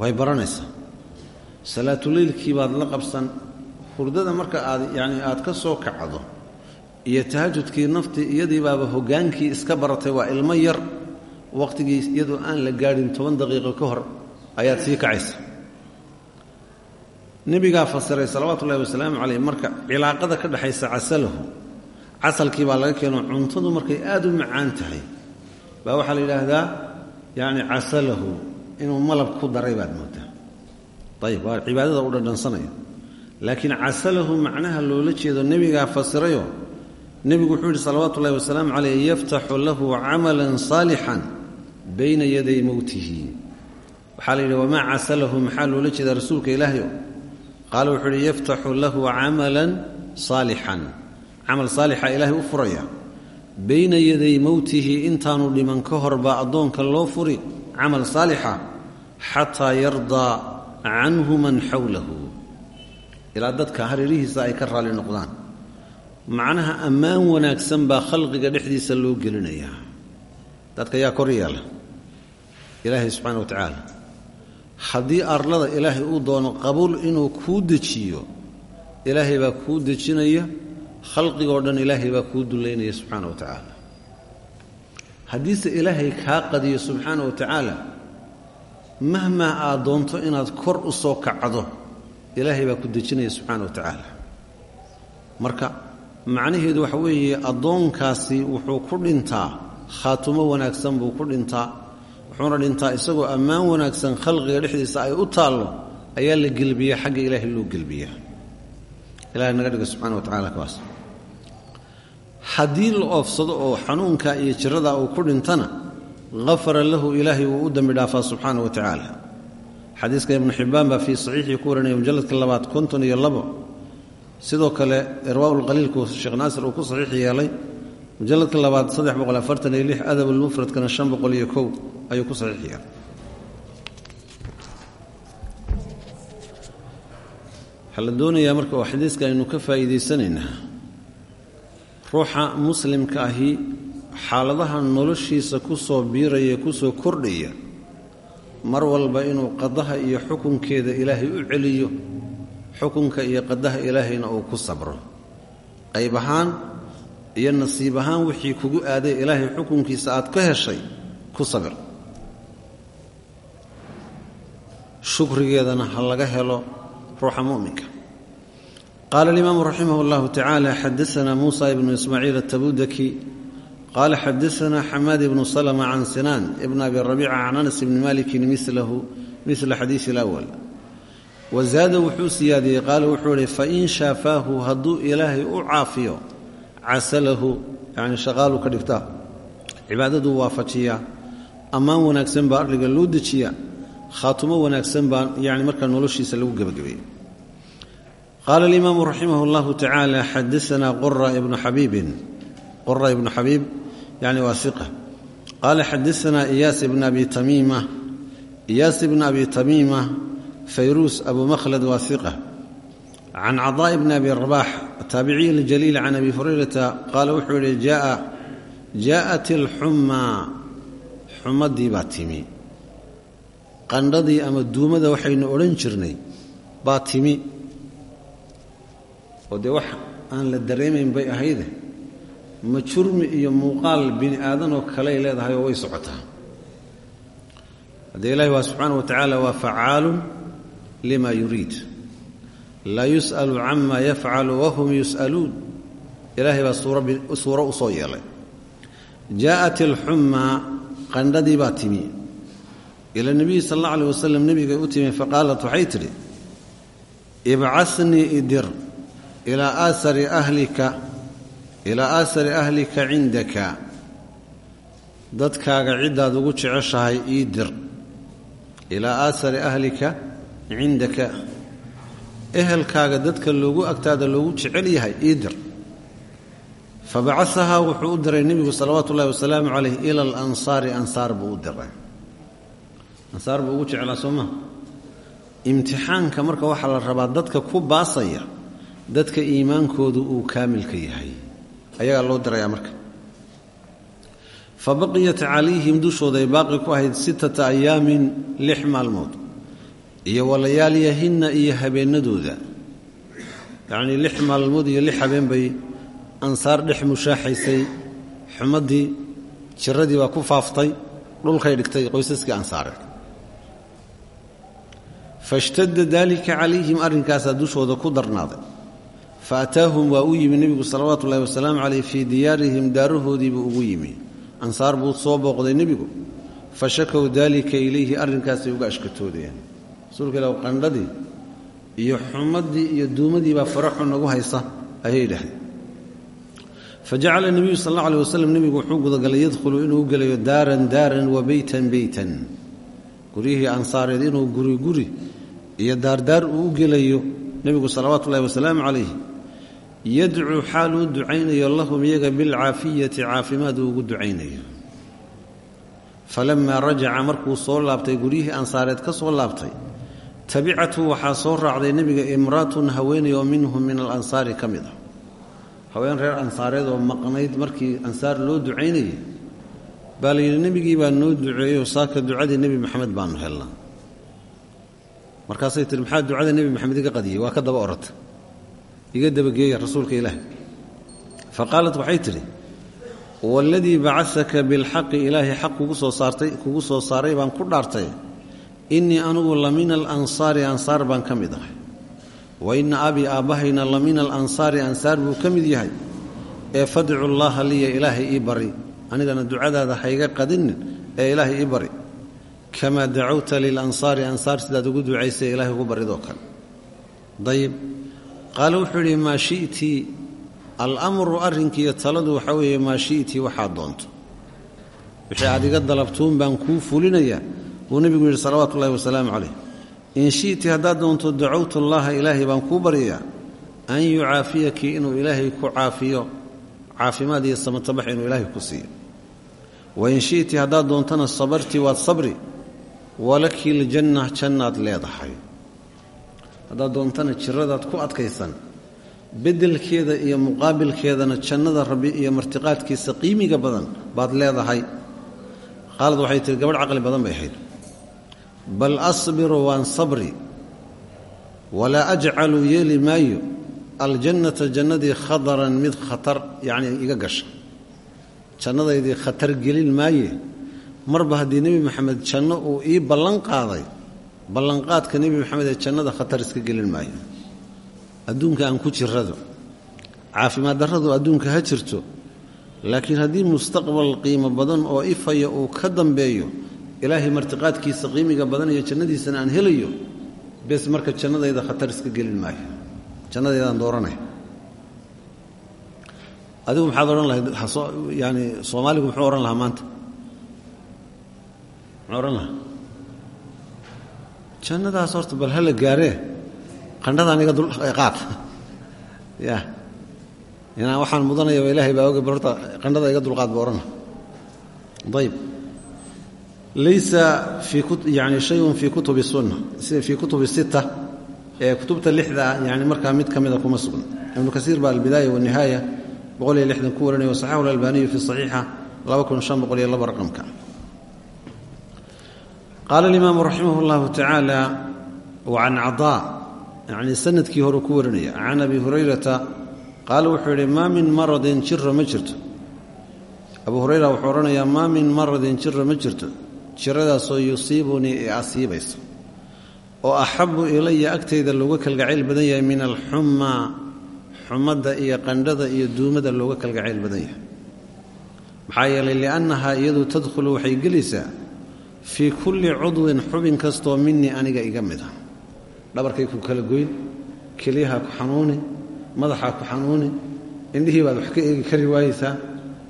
[SPEAKER 1] Way baranaysaa salaatuleylkii baad la qabsan hurdada marka aad yacni aad ka soo kacdo iyo tahajudkii naftii iyadii baaba hoggaankii iska baratay waa ilmo yar wakhtigii iyadoo aan la gaadhin toban daqiiqo ka hor ayaad sii kacaysa nebigaa fasiray salawaatu ullahi wasalaamu caleyh marka cilaaqada ka dhexaysa casalahu casalkii baa laga keeno cuntadu markay aad u macaan tahay. Baa waxaa la yidhaahdaa yacni casalahu inuu malab ku daray baad moodaa. Ayib waa cibaadada u dhandhansanaya laakiin casalahu macnaha loola jeedo nebigaa fasirayo nebigu wuxuu yidhi salawaatu ullahi wasalaamu caleyh yaftaxu lahu camalan saalixan bayna yaday mowtihi waxaa la yidhi wamaa casalahu maxaa loola jeedaa rasuulka ilaahayo qaala wuxuu yidhi yaftaxu lahu camalan saalixan. Camal saalixa ilaahay u furaya. Bayna yaday mowtihi intaanu dhiman ka hor baa addoonka loo furi. Camal saalixa xataa yardaa canhu man xawlahu. Ilaa dadka hareerihiisa ay ka raalli noqdaan. Macnaha ammaan wanaagsan baa khalqiga dhexdiisa loo gelinayaa dadka yaa kor yeela ilaahay subxaana wa tacaala haddii arlada ilaahay uu doono qabuul inuu kuu dejiyo ilaahay baa kuu dejinaya khalqigoo dhan ilaahay baa kuu dullaynaya subxaana wa tacaala. Haddiise ilaahay kaa qadiyo subxaana wa tacaala mahmaa aad doonto inaad kor u soo kacdo ilaahay baa ku dejinaya subxaana wa tacaala. Marka macnaheedu waxa weeye addoonkaasi wuxuu ku dhintaa khaatumo wanaagsan buu ku dhintaa wuxuuna dhintaa isagoo ammaan wanaagsan khalqiga dhexdiisa ay u taallo ayaa la gelbiya xagga ilaahay loo gelbiyaa. Ilahay naga dhiga subxana wa tacala kaas haddii la oo xanuunka iyo jirada uu ku dhintana hafara lahu ilaahay wuu u dembi dhaafaa subxaana wa tacaala. Xadiiska ibnu xibbaan baa fii saxiixii ku warinaya mujalladka labaad konton iyo labo. Sidoo kale irwaaulqaliilku sheekh naasir uu ku saxiix yeelay mujalladka labaad saddex boqol afartan iyo lix adabulmufradkana shan boqol iyo ayuu ku saxiix yeelay waxaa la doonayaa marka oo ka faa'iidaysanaynaa? Ruuxa muslimka ahi xaaladaha noloshiisa ku soo biiraya ku soo kordhaya mar walba inuu qadaha iyo xukunkeeda ilaahay u celiyo xukunka iyo qadaha ilaahayna uu ku sabro. Qayb ahaan iyo nasiib ahaan wixii kugu aaday ilaahay xukunkiisa aad ka heshay ku sabir shukrigeedana ha laga helo ruuxa mu'minka qaala alimaamu raximah اllahu tacaala xadaana muusa ibnu ismaaciil atabudaki qaala xadaana xamaad ibnu salma can sinaan ibn abi rabiica can anas ibni malikin milahu mila xadiisi اlawal wazaada wuxuu siyaadiyey qaala wuxuu ihi fain shaafaahu hadduu ilaahay u caafiyo casalahu yani shaqaaluu ka dhigtaa cibaadaduu waafajiyaa ammaan wanaagsan baa arliga loo dejiyaa khaatumo wanaagsan baa yani markaa noloshiisa lagu gebagabeeyey qaala alimaamu raximah اllahu tacaala xadaana qora ibnu xabiibin qora ibnu xabiib yani waa iqa qaala xadaana iyaas ibn abi tamiima iyaas ibn abi tamiima fayruus abu makhlad waa iqa can cadaa bni abi rabax ataabiciy اljaliil can abi hurayrata qaala wuxuu yihi jaءat اlxumaa xumadii baa timi qandhadii ama duumada waxaynu odhan jirnay baa timi. Oo dee wax aan la dareemayn bay ahayde. Ma jurmi iyo muuqaal bini aadanoo kaley leedahay oo way socotaa. Haddee ilahi waa subxaana wa tacaala waa facaalun lima yuriid. Laa yus'alu cama yafcalu wahum yus'aluun. Ilaahay baa suuro u soo yeelay. Jaءat ilxumaa qandhadii baa timi ila nebiyi sal alla alيh wasalam nebigay u timi faqaalat waxay tidhi ibcasnii idir ilaa aasari ahlika ilaa aasari ahlika cindaka. Dadkaaga ciddaad ugu jeceshahay ii dir ilaa aasari ahlika cindaka. Ehelkaaga dadka loogu agtaada loogu jecel yahay ii dir fabacasahaa wuxuu u diray nebigu salawaatu ullahi wasalaamu calayh ila alansaari ansaar buu u diray ansaar ugu jeclaa soo maa imtixaanka marka waxaa la rabaa dadka ku baasaya dadka iimaankoodu uu kaamilka yahay. Ayagaa loo dirayaa marka. Fa baqiyat calayhim dushooday baaqi ku ahayd sittata ayaamin lix maalmood. Iyo walayaalyahinna iyo habeennadooda yacnii lix maalmood iyo lix habeen bay ansaar dhex mushaaxaysay xumaddii jiradii baa ku faaftay dhulkay dhigtay qoysaskii ansaareed fashtadda daalika calayhim arrinkaasaa dushooda ku darnaaday fa ataahum waa u yimi nebigu salawaatu ullahi wasalaamu caleyh fii diyaarihim daarahoodiibuu ugu yimi ansaar buu soo booqday nebigu fa shakow daalika ilayhi arrinkaasay uga ashkatoodayeen rasuulka ilah qandhadii iyo xumadii iyo duumadii baa faraxu nagu haysa ayay dhahay fa jacala nebiyu sal alla aleh wasalam nebigu wuxuu gudagalay yadkhulu inuu u gelayo daaran daaran wa beytan beytan guryihii ansaareed iyo daardaar uu gelayo nebigu salawaatu ullahi wasalaamu calayh yadcuu xaal uu ducaynayo lahum iyaga bilcaafiyati caafimaad uu ugu ducaynayo. Falamaa rajaca markuu soo laabtay guryihii ansaareed ka soo laabtay tabicatu waxaa soo raacday nebiga imraatun haweenay oo minhum min alansaari ka mid ah. Haween reer ansaareed oo maqnayd markii ansaar loo ducaynayay baa la nebigii baa noo duceeyey oo saaka ducadii nebi maxamed baanu helnaa markaasay tihi maxaa ducada nebi maxamed iga qadiyey waa ka daba orata iga dabageeya rasuulka ilaahi fa qaalat waxay tidhi waladii bacasaka bilxaqi ilaahay xaq kugu soo saartay kugu soo saaray baan ku dhaartay. Innii anugu la mina alansaari ansaar baan ka mid ahay. Wa inna abii aabbahayna la mina alansaari ansaar buu ka mid yahay. Ee fadcu llaaha liya ilaahay ii bari. Anigana ducadaada hayga qadinin ee ilaahay ii bari kamaa dacowta lilansaari ansaar sidaad ugu ducaysay ilahay ugu baridoo kale. Dayib. Qaale wuxuu yidhi maa shi'tii alamru arrinkiiyo taladu waxaa weeye maa shi'tii waxaad doonto. Wixii aad iga dalabtuun baan kuu fulinayaa buu nebigu yidhi salawaatu ullahi wasalaamu calayh. In shi'ti haddaad doonto dacowtu llaaha ilaahay baan kuu baryayaa an yucaafiyaki inuu ilaahay ku caafiyo caafimaad iyo samatabax inuu ilaahay ku siiyo. Wain haddaad doontana sabarti waad sabri walaki ljanna jannaad leedahay. Haddaad doontana jiradaad ku adkaysan beddelkeeda iyo muqaabilkeedana jannada rabbi iyo martiqaadkiisa qiimiga badan baad leedahay. Qaalad waxay tihi gabadh caqli badan bay ahayd. Bal asbiru waan sabri walaa ajcalu yeeli maayo. Aljannata jannadii khadaran mid khatar yacnii iga gasha. Jannadaydii khatar gelin maaye marba haddii nebi maxamed janno uu ii ballan qaaday ballanqaadka nebi maxamed ee jannada khatar iska gelin maayo. Adduunka aan ku jirrado caafimaad darradu adduunka ha jirto laakiin haddii mustaqbal qiimo badan oo ifaya uu ka dambeeyo ilaahay martiqaadkiisa qiimiga badan iyo jannadiisana aan helayo bes marka jannadayda khatar iska gelin maayo. Jannadaydaan dooranay adigu maxaad odhan lahayd yani soomaaligu muxuu odhan lahaa maanta muxuu odhan lahaa jannadaas horta bal hala gaaree qandhadaan iga dulqaad ya. Inaan waxaan mudanayaba ilaahay baa oga bal horta qandhada iga dulqaad ba odhana ayb laysa yani shayun fii kutubi sunna. Fii kutubi sita ee kutubta lixda yani markaa mid ka kuma sugna ibnu kasiir baa albidaaya wanihaaya boqol iyo lixdan ku warinaya wasaxaxu lalbaniyu fi saxiixa laba kun shan boqol iyo laba qaala alimaamu raximah اllahu tacaala wa can cadaa yacnii sannadkii hore ku warinaya can abi hurayrata qaala wuxuu yidhi maa min maradin jira ma jirto abu hurayra wuxuu odhanayaa maa min maradin jira ma jirto jiradaasoo yusiibunii ee asiibayso oo axabu ilaya agtayda looga kalgacayl badan yahay min alxumaa xumadda iyo qandhada iyo duumada looga kalgacayl badan yahay maxaa iyadu tadkhulu waxay gelaysaa fii kulli cudwin xubin kastoo minii aniga iga mid ah. Dhabarkay ku kala goyn keliyahaa ku xanuuni madaxaa ku xanuuni indhihii baad wax ka eegi kari waayeysaa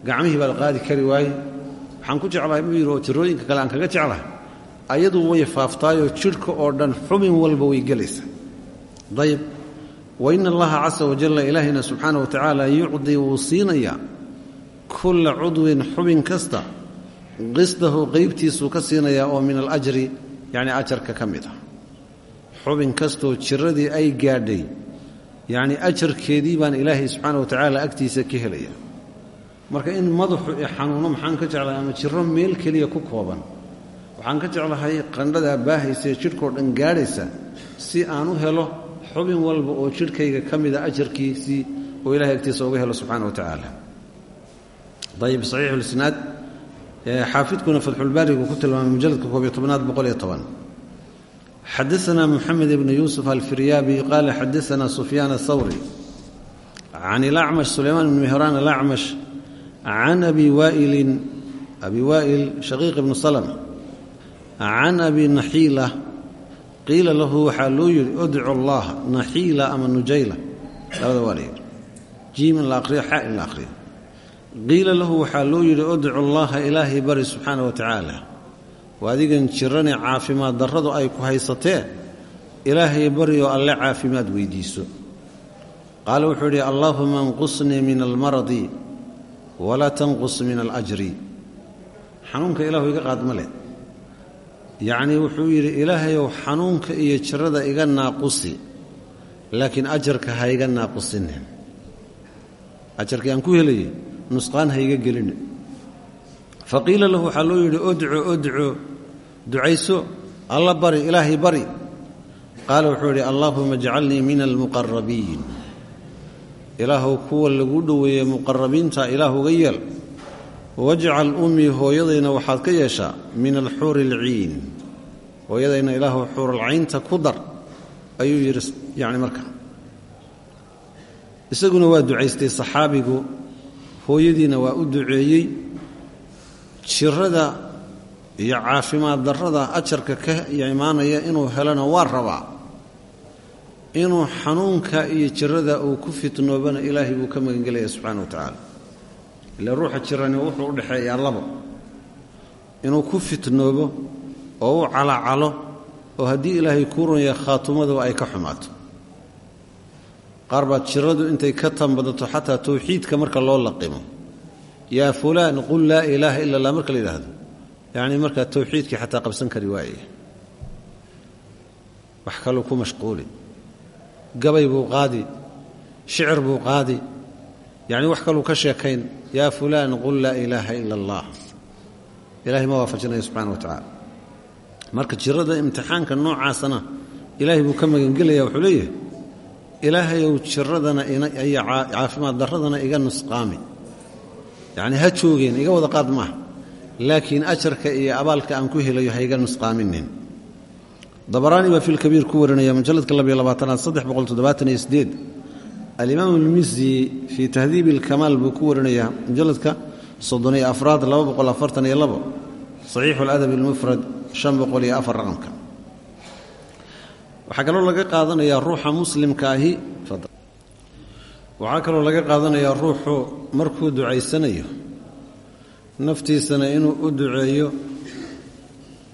[SPEAKER 1] gacmihii baad qaadi kari waaye waxaan ku jeclahay buu yidhi oo tirooyinka kale aan kaga jeclahay. Ayadu way faaftaayoo jidhka oo dhan xubin walba way gelaysaa. Dayib. Wa ina allaha casa wajalla ilaahayna subxaana wa tacaala yucdii wuu siinayaa kulla cudwin xubin kasta qisdahu qeybtiisuu ka siinayaa oo min alajri yacni ajarka ka mid ah. Xubin kastoo jiradii ay gaadhay yacni ajarkeedii baan ilaahay subxaana wa tacaala agtiisa ka helaya marka in madaxu xanuuno maxaan ka jeclahay ama jiro meel keliya ku kooban? Waxaan ka jeclahay qandhadaa baahaysaee jidhkao dhan gaadhaysa si aan u helo xubin walba oo jidhkayga ka mida ajarkiisii oo ilahay agtiisa uga helo subxaana wa tacaala ayib saxiixulisnaad xaafidkuna fatxulbaarigu ku tilmaamay mujaladka koobiyo tobnaad boqoliyo toban. Xadaanaa muxamed ibnu yuusuf alfiryaabi qaala xadaanaa sufyaan athawri can ilacmash sulaymaan ibnu mehraan alacmash can abi waailin abi waail shaqiiq ibnu salm can abi naxiila qiila lahu waxaa loo yidhi udcu allaha naxiila ama nujayla labada waa la yidhi. Jiim in la aqriyo xa in la aqriyo qiila lahu waxaa loo yidhi udcu allaha ilaahay bari subxaana wa tacaala. Waa adigan jirane caafimaad darradu ay ku haysatee? Ilaahay baryoo alle caafimaad weydiiso. Qaala wuxuu yidhi allaahuma anqusnii min almaradi walaa tanqus min alajri. Xanuunka ilaahu iga qaadma leh. Yacnii wuxuu yidhi ilaahayow xanuunka iyo jirada iga naaqusi laakiin ajarka ha iga naaqusinin ajarkii aan ku helayay nusqaan ha iga gelina fa qiila lahu waxaa loo yidhi udcu udcu ducayso alla bari ilaahay bari. Qaala wuxuu yidhi allaahuma jcalnii min almuqarabiin ilaahuw kuwa lagu dhoweeye muqarabiinta ilaahuga yeel. Wajcal ummii hooyadayna waxaad ka yeeshaa min alxuuri alciin hooyadayna ilaahu xuuralcaynta ku dar ayuu yidhi yani marka. Isaguna waa ducaystay saxaabigu hooyadiina waa u duceeyey jirada iyo caafimaad darrada ajarka ka imaanaya inuu helana waa rabaa. Inuu xanuunka iyo jirada uu ku fitnoobana ilaahay buu ka magangelaya subxana wa tacaala. Ila ruuxa jirani wuxuu u dhexeeyaa labo. Inuu ku fitnoobo oo u calacalo oo haddii ilaahay kuu runaya khaatumadaba ay ka xumaato qaar jiradu intay ka tanbadato xataa towxiidka marka loo laqimo. Yaa fulaan qul laa ilaaha ila allah marka la yidhaahdo. Yacnii markaa towxiidkii xataa qabsan kari waayaya wax kaluu ku mashquuli. Gabay buu qaadi. Shicir buu qaadi. Yacni wax kaluu ka sheekayn. Yaa fulaan qul laa ilaaha ila allah ilahay ma waafajinaya subxana wa tacaala. Marka jirada imtixaanka noocaasana ilaahay buu ka magangelaya wuxuu leeyahay ilaahayow jiradana iyo caafimaad darradana iga nusqaami. Yacni ha joogeen iga wada qaad maaha. Laakiin ajarka iyo abaalka aan ku helayo ha iga nusqaaminin. Dabaraani baa fi lkabiir ku warinaya mujalladka labiyo labaatanaad saddex boqol toddobaatan iyo sideed alimaam almisi fii tahdiibi alkamaal buu ku warinayaa mujalladka soddon iyo afraad laba boqol afartan iyo labo. Saxiixu aladabi almufrad shan boqol iyo afar raqamka waxaa kaloo laga qaadanayaa ruuxa muslimka ahi. Waxaa kaloo laga qaadanayaa ruuxu markuu ducaysanayo naftiisana inuu u duceeyo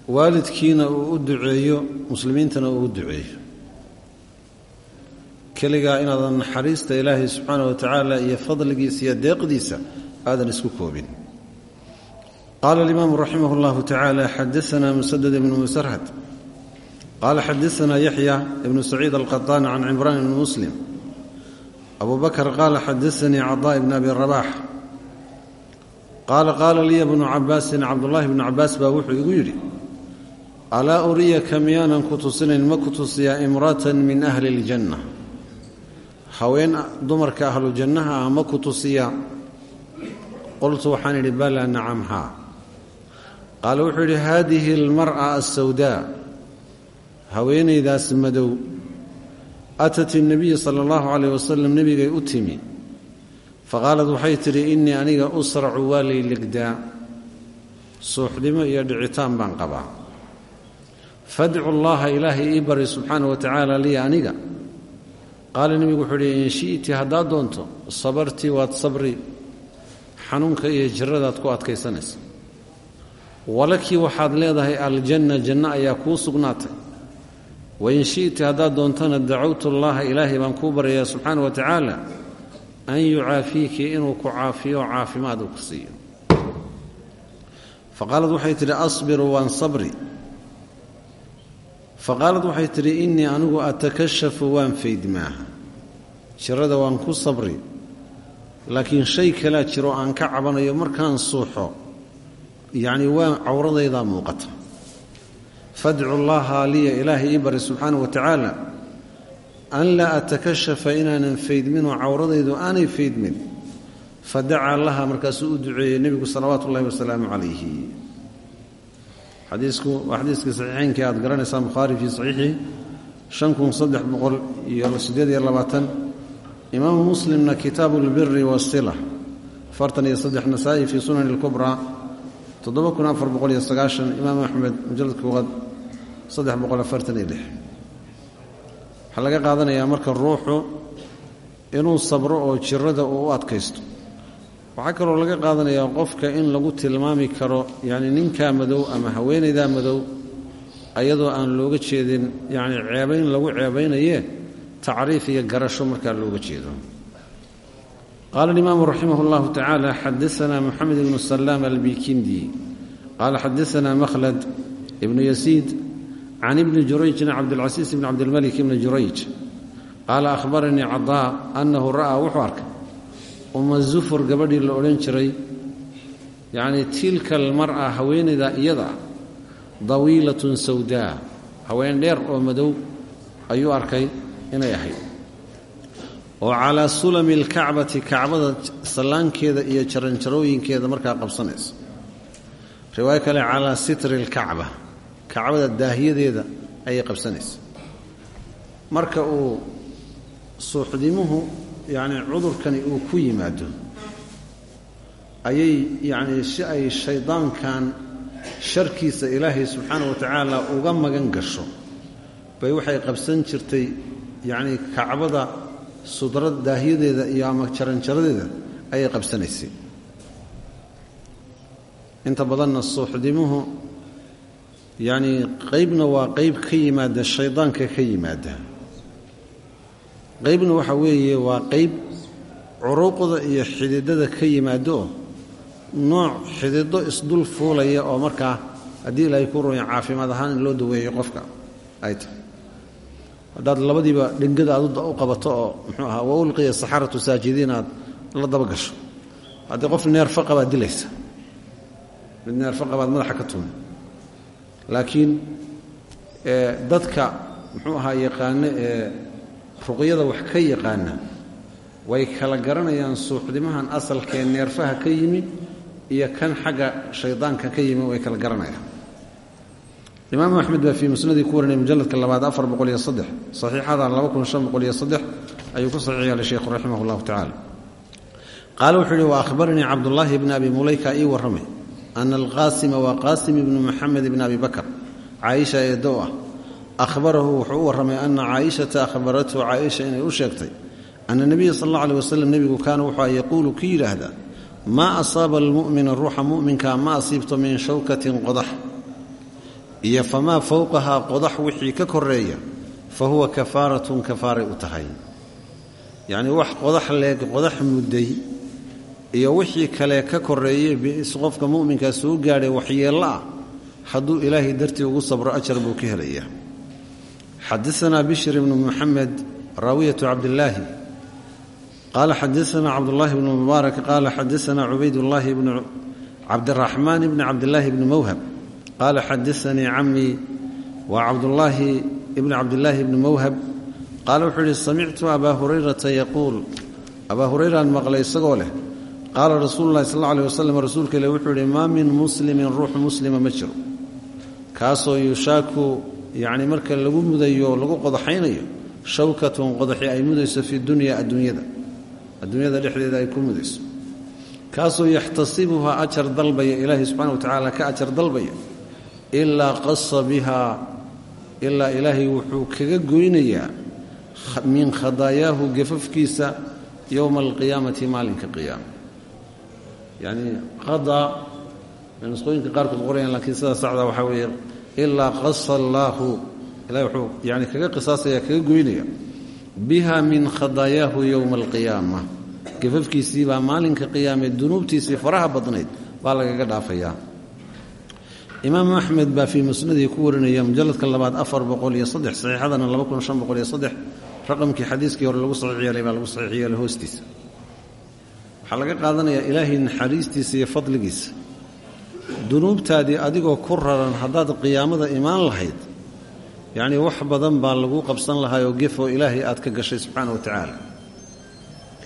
[SPEAKER 1] waalidkiina uu u duceeyo muslimiintana uu u duceeyo. Keligaa inaadan naxariista ilaahay subxaana wa tacaala iyo fadligiisa iyo deeqdiisa aadan isku koobin. Qaala alimaamu raximah اllahu tacaala xadaana musadad ibnu musarhad qaala xadaana yaxya ibnu saciid alqaطaan can cimraan ibni muslim abu bakr qaala xadaanii caطaa ibn abi rabax qaala qaala liya bnu cabaasin cabdullaahi bnu cabaas baa wuxuu igu yidhi alaa uriyaka miyaanan ku tusinayn ma ku tusiyaa imratan min ahli اljanna haween dumarka ahlu jannaha ah ma ku tusiyaa qoltu waxaan idhi bala nacam haa qaala wuxuu yidhi haadihi almar'a asawdaa haweenaydaas madow atat innabiya sala allahu calayh wasalam nebigay u timi. Faqaalad waxay tidhi innii aniga usracu waa lay legdaa suuxdhimo iyo dhicitaan baan qabaa. Fadcu allaha ilaahay ii bari subxaana wa tacaala liya aniga. Qaala nebigu wuxuu idhi in shi'ti haddaad doonto sabartii waad sabri xanuunka iyo jiradaad ku adkaysanaysa. Walakii waxaad leedahay aljanna janno ayaa kuu sugnaatay wain shi'ti haddaad doontona dacowtu llaha ilaahay baan kuu baryayaa subxaana wa tacaala an yucaafiiki inuu ku caafiyo caafimaad uu ku siiyo. Faqaalad waxay tidhi asbiru waan waxay tidhi innii anigu atakashafu waan faydmaa jirada waan ku sabri. Laakiin shay kalaa jiro aan ka cabanayo markaan suuxo yacnii waan cawradaydaa muuqata fadcu llaha liya ilaahay ii bari subxaana wa tacaala an laa atakashafa inaanan faydminoo cawradaydu aanay faydmin fadacaa laha markaasuu u duceeyey nebigu salawaatu ullahi wasalaamu calayhi. Xadiisku waa xadiiskii saxiixaynkii aad garanaysaan bukhaari fii saxiixii shan kun saddex boqol iyo siddeed iyo labaatan. Imaamu muslimna kitaabu اlbiri wasila afartan iyo saddex nasaa'i fii sunani اlkubraa toddoba kun afar boqol iyo sagaashan imaam axmed mujalad koowaad saddex boqol afartan iyo lix. Waxaa laga qaadanayaa marka ruuxu inuu sabro oo jirada uu u adkaysto. Waxaa kaloo laga qaadanayaa qofka in lagu tilmaami karo yacni ninkaa madow ama haweenaydaa madow ayadoo aan looga jeedin yacni ceebayn lagu ceebaynaye tacriif iyo garasho markaa looga jeedo qaala alimaamu raximah اllahu tacaala xadaana moxamed ibnu salaam albikindi qaala xadaana makhlad ibnu yasiid can ibni jurayjin cabdilcasiis ibni cabdilmalik ibni jurayj qaala ahbaranii cadaa annahu ra'aa wuxuu arkay uma zufur gabadhii la odhan jiray yacnii tilka almar'a haweenayda iyada ah dawiilatun sawdaa haween dheer oo madow ayuu arkay inay ahayd oo calaa sulami alkacbati kacbada sallaankeeda iyo jaranjarooyinkeeda markaa qabsanaysa. Riwaayo kale calaa sitri alkacba kacbada daahiyadeeda ayay qabsanaysa. Marka uu suuxdimuhu yacnii cudurkani uu ku yimaado ayay yacnii si ay shaydaankan sharkiisa ilaahay subxaana wa tacaala uga magan gasho. Bay waxay qabsan jirtay yacnii kacbada sudrad daahiyadeeda iyo ama jaranjaradeeda ayay qabsanaysay. Inta badanna suuxdimuhu yacnii qaybna waa qayb ka yimaada shaydaanka ka yimaada. Qaybna waxa weeye waa qayb curuuqda iyo xididada ka yimaadoo nooc xidido isdul fuulaya oo markaa haddii ilaahay ku roya caafimaad ahaan in loo daweeyo qofka. Ay tahay haddaad labadiiba dhingada u qabato oo muxuu ahaa wa ulqiya saxaratu saajidiin aad la daba gasho. Haddii qof neerfa qabaad dilaysa. Mid neerfa qabaad madaxa ka tuumay laakiin dadka muxuu ahaa yaqaano ruqyada wax ka yaqaana way kala garanayaan suuxdimahan asalkee neerfaha ka yimi iyo kan xagga shaydaanka ka yimi way kala garanayaan imaamu axmed baa fii musnadii ku warinay mujaladka labaad afar boqol iyo saddex. Saxiixada laba kun shan boqol iyo saddex ayuu ku saxiix yeelay sheikhu raximah allahu tacala qaala wa ahbaranii cabdullaahi bni abi mulayka ii warramay ana alqaasima waa qaasim ibnu moxamed ibni abi bakr caaisha eedo ah ahbarahu wuxuu u warramay ana caaishata ahbarathu caaisha inay u sheegtay ana nebiya sal alla aleh wasalam nebigu kaana wuxuu yaquulu ku yidhaahdaa maa asaaba almu'mina ruuxa mu'minka ma asiibto min shawkatin qodax iyo famaa fowqahaa qodax wixii ka koreeya fa huwa kafaaratun kafaaray u tahay. Yacnii wax qodax leeg qodax mudday iyo wixii kale ka koreeyey qofka mu'minkaa soo gaadhay waxyeello ah hadduu ilaahay dartii ugu sabro ajar buu ka helayaa xadaanaa bishr ibnu muxamed raawiyatu cabdillaahi. Qaala xadaanaa cabdullaahi bnu mubaarak qaala xadaanaa cubaydullaahi bnu cabdiraxmaan bni cabdillaahi bni mawhab qaala xadaanii camii waa cabdullaahi ibni cabdillaahi bni mawhab qaala wuxuu yidhi samictu abaa hurayrata yaquul abaa hurayraan maqlay isagoo leh qaala rasuulu llahi sal alla aleh wasalam rasuulka ileh wuxuu yidhi maa min muslimin ruux muslima ma jiro kaasoo yushaaku yacni marka lagu mudayo lagu qodaxaynayo shawkatun qodaxi ay mudayso fi dunya adduunyada adduunyada dhexdeeda ay ku mudayso kaasoo yaxtasibuhaa ajar dalbaya ilaahay subxana wa tacaala ka ajar dalbaya ilaa qasa bihaa ilaa ilaahay wuxuu kaga goynayaa min khadaayaahu gafafkiisa yowma alqiyaamati maalinka qiyaama yacnii qadaa nusqooyinka qaarkood qorayaan laakiin sidaa sacda waxaa weeye ilaa qasa allaahu ilahay wuxuu yani kaga qisaasaya kaga goynaya biha min khadaayaahu yowma alqiyaama gafafkiisii baa maalinka qiyaame dunuubtiisii faraha badnayd baa lagaga dhaafayaa imaamu axmed baa fii musnadii ku warinaya mujaladka labaad afar boqol iyo saddex saxiixadana laba kun shan boqol iyo saddex. Raqamkii xadiiskii hore lagu saxiix baa lagu saxiix hoostiisa. Waxaa laga qaadanayaa ilaahay naxariistiisa iyo fadligiisa. Dunuubtaadii adigoo ku raran haddaad qiyaamada imaan lahayd yacnii wax badan baa lagu qabsan lahaayoo gefoo ilaahay aad ka gashay subxaana wa tacaala.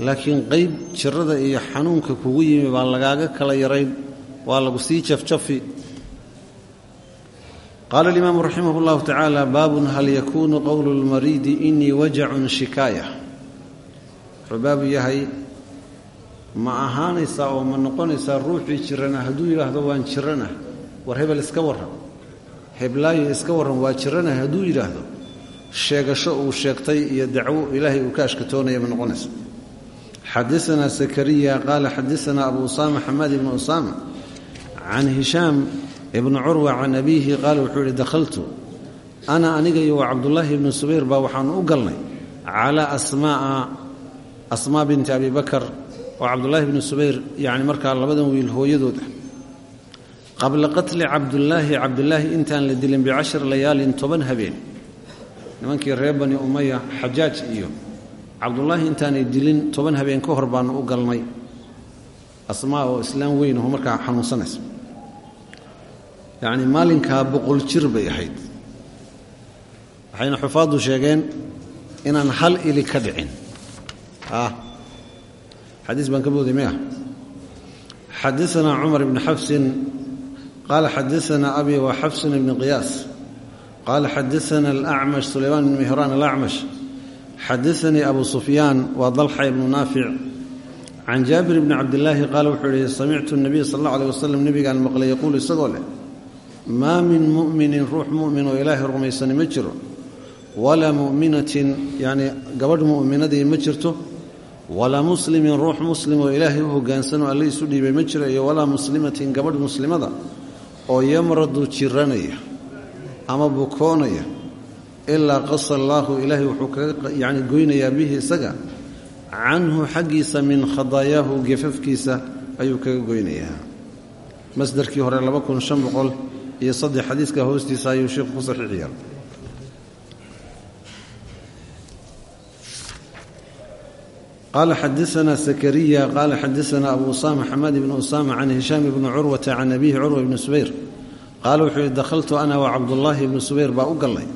[SPEAKER 1] Laakiin qayb jirada iyo xanuunka kugu yimi baa lagaaga kala yarayn waa lagu sii jafjafi qaala alimaamu raximah اllahu tacaala baabun hal yakuunu qowlu lmariidi inii wajacun shikaaya wuxuu baabu yahay ma ahaanaysaa oo ma noqonaysaa ruuxii jirana hadduu yidhaahdo waan jirana war hebel iska warran heblaayo iska warran waa jirana hadduu yidhaahdo sheegasho uu sheegtay iyo dacwo ilaahay uu ka ashkatoonaya ma noqonaysa xadaanaa sakariya qaala xadaanaa abu usaama xamaad ibnu usaama can hishaam ibni curwa can abiihi qaala wuxuu yihi dakhaltu ana aniga iyo cabdullaahi ibnu subayr baa waxaanu u galnay calaa asmaaa asmaa binti abi bakar oo cabdullaahi ibnu subayr yacni markaa labadan wiil hooyadooda qabla qatli cabdullaahi cabdulaahi intaan la dilin bicashar layaalin toban habeen. Nimankii reer bani umaya xajaaj iyo cabdullaahi intaanay dilin toban habeen ka hor baanu u galnay. Asmaa oo islaam weyn oo markaa xanuunsanaysa yacni maalinkaa boqol jir bay ahayd. Waxayna xufaaddu sheegeen inaan hal ili ka dhicin. Xadiis baan ka booday maya xadaanaa cumar ibni xafsin qaala xadaanaa abi wa xafsun ibni qiyaas qaala xadaana alacmash sulaymaan ibn mihraan alacmash xadaanii abu sufyaan waa dalxa ibnu naafic can jaabir bni cabdilaahi qaala wuxuu yihi samictu nabiya sal alla aleh wasalam nebigaan maqlay yaquulu isagoo leh maa min mu'minin ruux mu'min oo ilaahay rumaysani ma jiro. Walaa mu'minatin yacnii gabadh mu'minadii ma jirto. Walaa muslimin ruux muslim oo ilaahay u hoggaansanoo alle isu dhiibay ma jiro iyo walaa muslimatin gabadh muslimada oo yamradu jiranaya ama bukoonaya ilaa qasa allaahu ilaahay wuxuu kaga yacni goynayaa bihi isaga canhu xaggiisa min khadaayaahu gefafkiisa ayuu kaga goynayaa. Masdarkii hore iyo saddex xadiiska hoostiisa ayuu sheikhu ku saxiix yeelay qaala xadaanaa sakariya qaala xadaanaa abu usaama xamaad ibni usaama can hishaam ibni curwata can abiihi curwa ibni subayr. Qaala wuxuu yihi dakhaltu ana wa cabdullaahi ibnu subayr baa u galnay.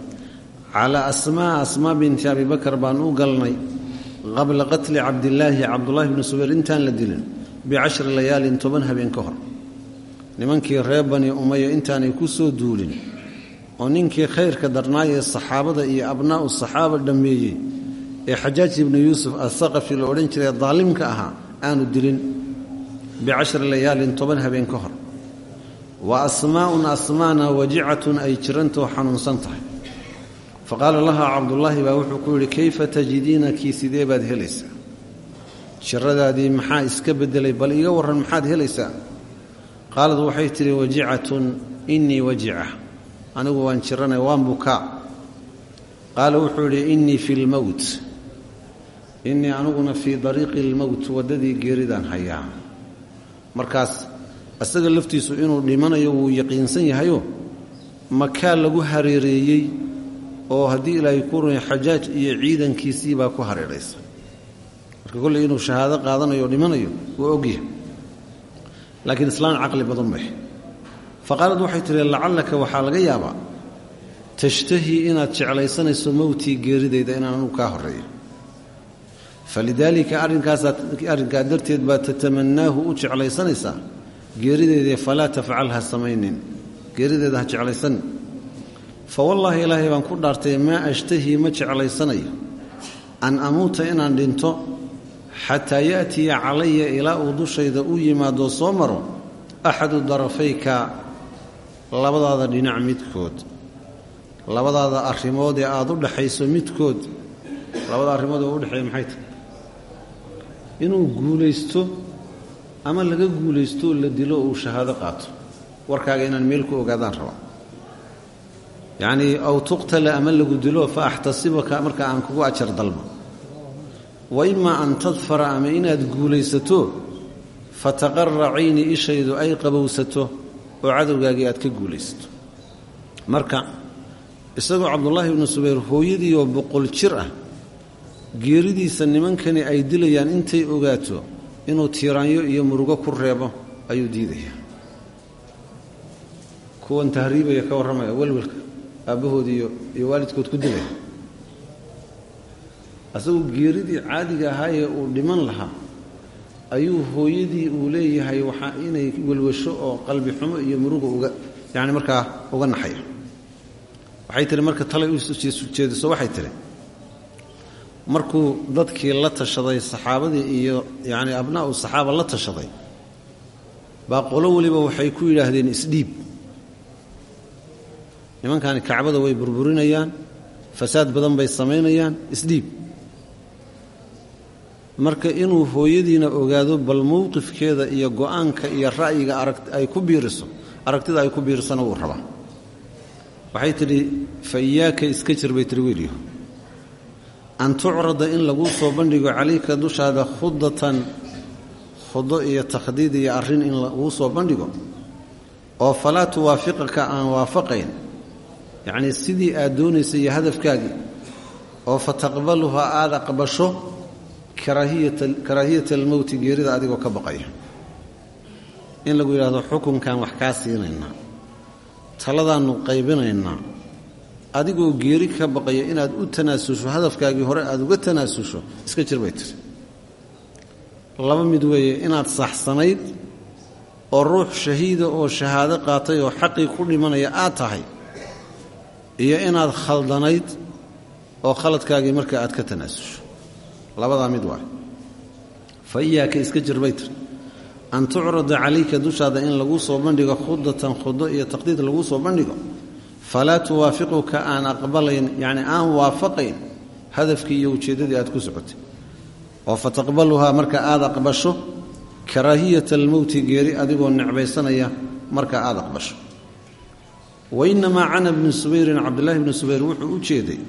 [SPEAKER 1] Calaa asmaa asmaa binti abi bakar baan u galnay qabla qatli cabdilaahi cabdullaahi ibnu subayr intaan la dilin bicashri layaalin toban habeen ka hor nimankii reer bani umaya intaanay ku soo duulin oo ninkii khayrka darnaayee saxaabada iyo abnaa'u saxaaba dhammeeyey ee xajaaj ibnu yuusuf asaqafi la odhan jiray daalimka ahaa aanu dilin bicashri layaalin toban habeen ka hor. Wa asmaa'un asmaana wajicatun ay jirantoo xanuunsan tahay. Fa qaala lahaa cabdullaahi baa wuxuu ku yidhi kayfa tajidiina kii sidee baad helaysaa? Jiradaadii maxaa iska beddelay? Bal iiga warran maxaad helaysaa qaalad waxay tidhi wajicatun innii wajica anigu waan jiranay waan bukaa. Qaala wuxuu yidhi innii fi lmowt innii aniguna fii dariiqi lmowt waddadii geeridaan hayaa. Markaas isaga laftiisu inuu dhimanayo wuu yaqiinsan yahayo makaa lagu hareereeyey oo haddii ilaahay ku runay xajaaj iyo ciidankiisii baa ku hareeraysa. Marka kolley inuu shahaado qaadanayo dhimanayo wuu ogyahay laakiin islaan caqli badan bay fa qaalad waxay tihi lacallaka waxaa laga yaabaa tashtahii inaad jeclaysanayso mowtii geeridayda inaan anugu kaa horreeyo. Falidaalika arrinkaa darteed baad tatamannaahu u jeclaysanaysaa geerideedee falaa tafcal ha samaynin. Geerideeda ha jeclaysanin fa wallaahi ilaahay baan ku dhaartay maa ashtahii ma jeclaysanayo. An amuuta inaan dhinto xataa ya'tiya calaya ilaa uu dushayda u yimaado soo maro axadu darafayka labadaada dhinac midkood labadaada arrimood ee aada u dhexayso midkood labada arrimood ee u dhexeeya maxay tahay? Inuu guulaysto ama laga guulaystoo la dilo uu shahaado qaato. Warkaaga inaan meel ku ogaadaan rabaa yacnii aw tuqtala ama lagu dilo fa axtasibaka marka aan kugu ajar dalbo wa imaa an tadfara ama inaad guulaysato fataqara cayni ishaydu ay qabowsato oo cadowgaagii aad ka guulaysato. Marka isagoo cabdullaahi ibnu subayr hooyadiioo boqol jir ah geeridiisa nimankani ay dilayaan intay ogaato inuu tiiraanyo iyo murugo ku reebo ayuu diidayaa. Kuwan tahriibaya ka warramaya welwelka aabbahood iyo iyo waalidkood ku dilaya asagoo geeridii caadiga ahaayee uu dhiman lahaa ayuu hooyadii uu leeyahay waxaa inay welwasho oo qalbi xumo iyo muruga uga yacni markaa uga naxaya. Waxay tihi marka talay u waxay tihi markuu dadkii la tashaday saxaabadii iyo yacni abnaa'u saxaaba la tashaday baa qolo weliba waxay ku yidhaahdeen isdhiib. Nimankani kacbada way burburinayaan fasaad badan bay samaynayaan isdhiib marka inuu hooyadiina ogaado bal mowqifkeeda iyo go'aanka iyo ra'yiga ay ku biiriso aragtida ay ku biirisana wuu rabaa. Waxay tidhi fa iyaaka iska jir bay tihi wiilyo. An tucrada in laguu soo bandhigo calayka dushaada khudatan khudo iyo takhdiid iyo arrin in laguu soo bandhigo oo falaa tuwaafiqaka aan waafaqayn. Yacnii sidii aad doonaysay iyo hadafkaagii oo fa taqbaluha aada aqbasho karaahiyata almowti geerida adigoo ka baqaya. In lagu yidhahdo xukunkan wax kaa siinaynaa taladaannu qaybinaynaa adigoo geeri ka baqaya inaad u tanaasusho hadafkaagii hore aad uga tanaasusho iska jir bay tiri. Laba mid weeye inaad saxsanayd oo ruux shahiida oo shahaado qaatay oo xaqii ku dhimanaya aad tahay iyo inaad khaldanayd oo khaladkaagii marka aad ka tanaasusho labadaa mid waa. Fa iyaaka iska jir bay tiri an tucrada calayka dushaada in laguu soo bandhigo khudatan khudo iyo taqdiid laguu soo bandhigo falaa tuwaafiquka aan aqbalayn yacni aan waafaqayn hadafkii iyo ujeeddadii aad ku socotay. Oo fa taqbaluhaa marka aad aqbasho karaahiyata almowti geeri adigoo necbaysanaya marka aad aqbasho. Wa innamaa cana bnu subayrin cabdillaahi bnu subayr wuxuu u jeeday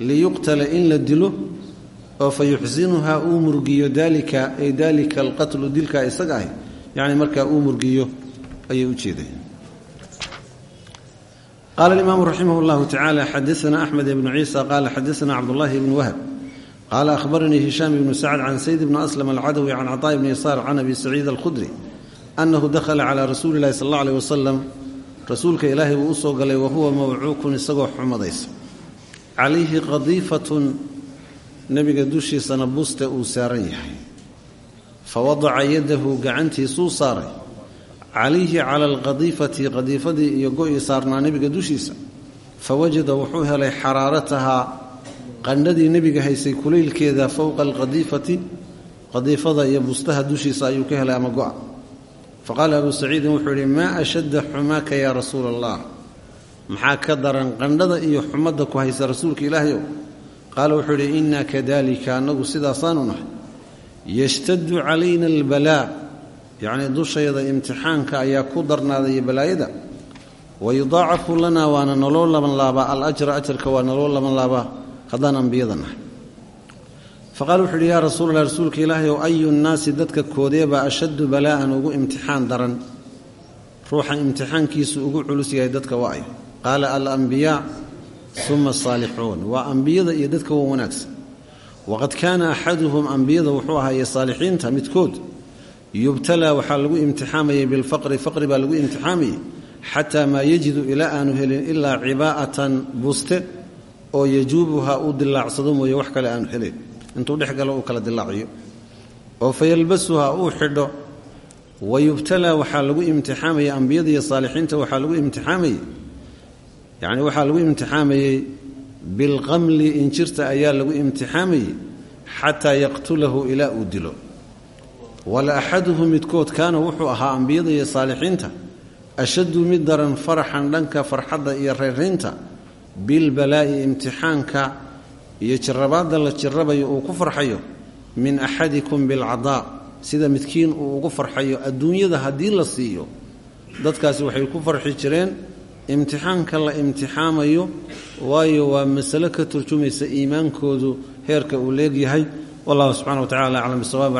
[SPEAKER 1] liyuqtala in la dilo oo fa yuxsinuhaa uu murgiyo daalika ay daalika alqatlu dilkaa isaga ahy yacni markaa uu murgiyo ayay u jeeday qaala alimaamu raximah اllahu tacala xadaana axmed ibnu ciisa qaala xadaana cabdullahi ibni wahb qaala ahbaranii hishaam ibnu sacd can sayd bni aslam alcadawi can caطaa bni yasaar can abi saciid alkhudri annahu dakhala calaa rasuuli illahi sal alla aleh wasalam rasuulka ilaahay buu u soo galay wahuwa mawcuukun isagoo xumadaysa. Calayhi qadiifatun nebiga dushiisana buste uu saaran yahay. Fa wadaca yadahu gacantiisuu saaray. Calayhi cala alqadiifati qadiifadii iyo go-ii saarnaa nebiga dushiisa. Fa wajada wuxuu helay xaraaratahaa qandhadii nebiga haysay kulaylkeeda fowqa alqadiifati qadiifada iyo bustaha dushiisa ayuu ka helay ama go-a. Fa qaala abuu saciidin wuxuu yidhi maa ashadda xumaaka yaa rasuula allah maxaa ka daran qandhada iyo xumadda ku haysa rasuulka ilaahayow qaala wuxuu yidhi innaa kadalika annagu sidaasaanu nahay. Yashtaddu calayna albalaa. Yacnii dushayada imtixaanka ayaa ku darnaaday iyo balaayada. Wa yudaacafu lanaa waana naloo laban laabaa. Alajra ajarka waa naloo laban laabaa. Haddaan ambiyada nahay. Fa qaala wuxuu yidhi yaa rasuulallah rasuulka ilaahay ow ayu nnaasi dadka koodeebaa ashaddu balaa'an ugu imtixaan daran. Ruuxa imtixaankiisu ugu culus yahay dadka waa ay qaala alambiyaa uma asaalixuun waa ambiyada iyo dadka wa wanaagsan. Waqad kaana axaduhum ambiyada wuxuu ahaaye saalixiinta midkood. Yubtalaa waxaa lagu imtixaamayay bilfaqri faqri baa lagu imtixaamayay xataa maa yajidu ilaa aanu helin ilaa cibaa'atan buste oo yajuubuha uu dilaacsado mooye wax kale aanu helin. Intuu dhex galo uu kala dilaaciyo oo fayalbasuha uu xidho. Wa yubtalaa waxaa lagu imtixaamayay ambiyada iyo lagu imtixaamayey yacni waxaa lagu imtixaamayey bilqamli injirta ayaa lagu imtixaamayey xataa yaqtulahu ilaa uu dilo. Wala axaduhu midkood kaana wuxuu ahaa ambiyada iyo saalixiinta ashaddu mid daran faraxan dhanka farxadda iyo reeraynta bilbalaa'i imtixaanka iyo jirabaadda la jirabayo uu ku farxayo min axadikum bilcadaa sida midkiin uu ugu farxayo adduunyada haddii la siiyo. Dadkaasi waxay ku farxi jireen imtixaanka la imtixaamayo waayo waa masalo ka turjumaysa iimaankoodu heerka uu leegyahay. Wallahu subxana wa tacala aclam bisawaab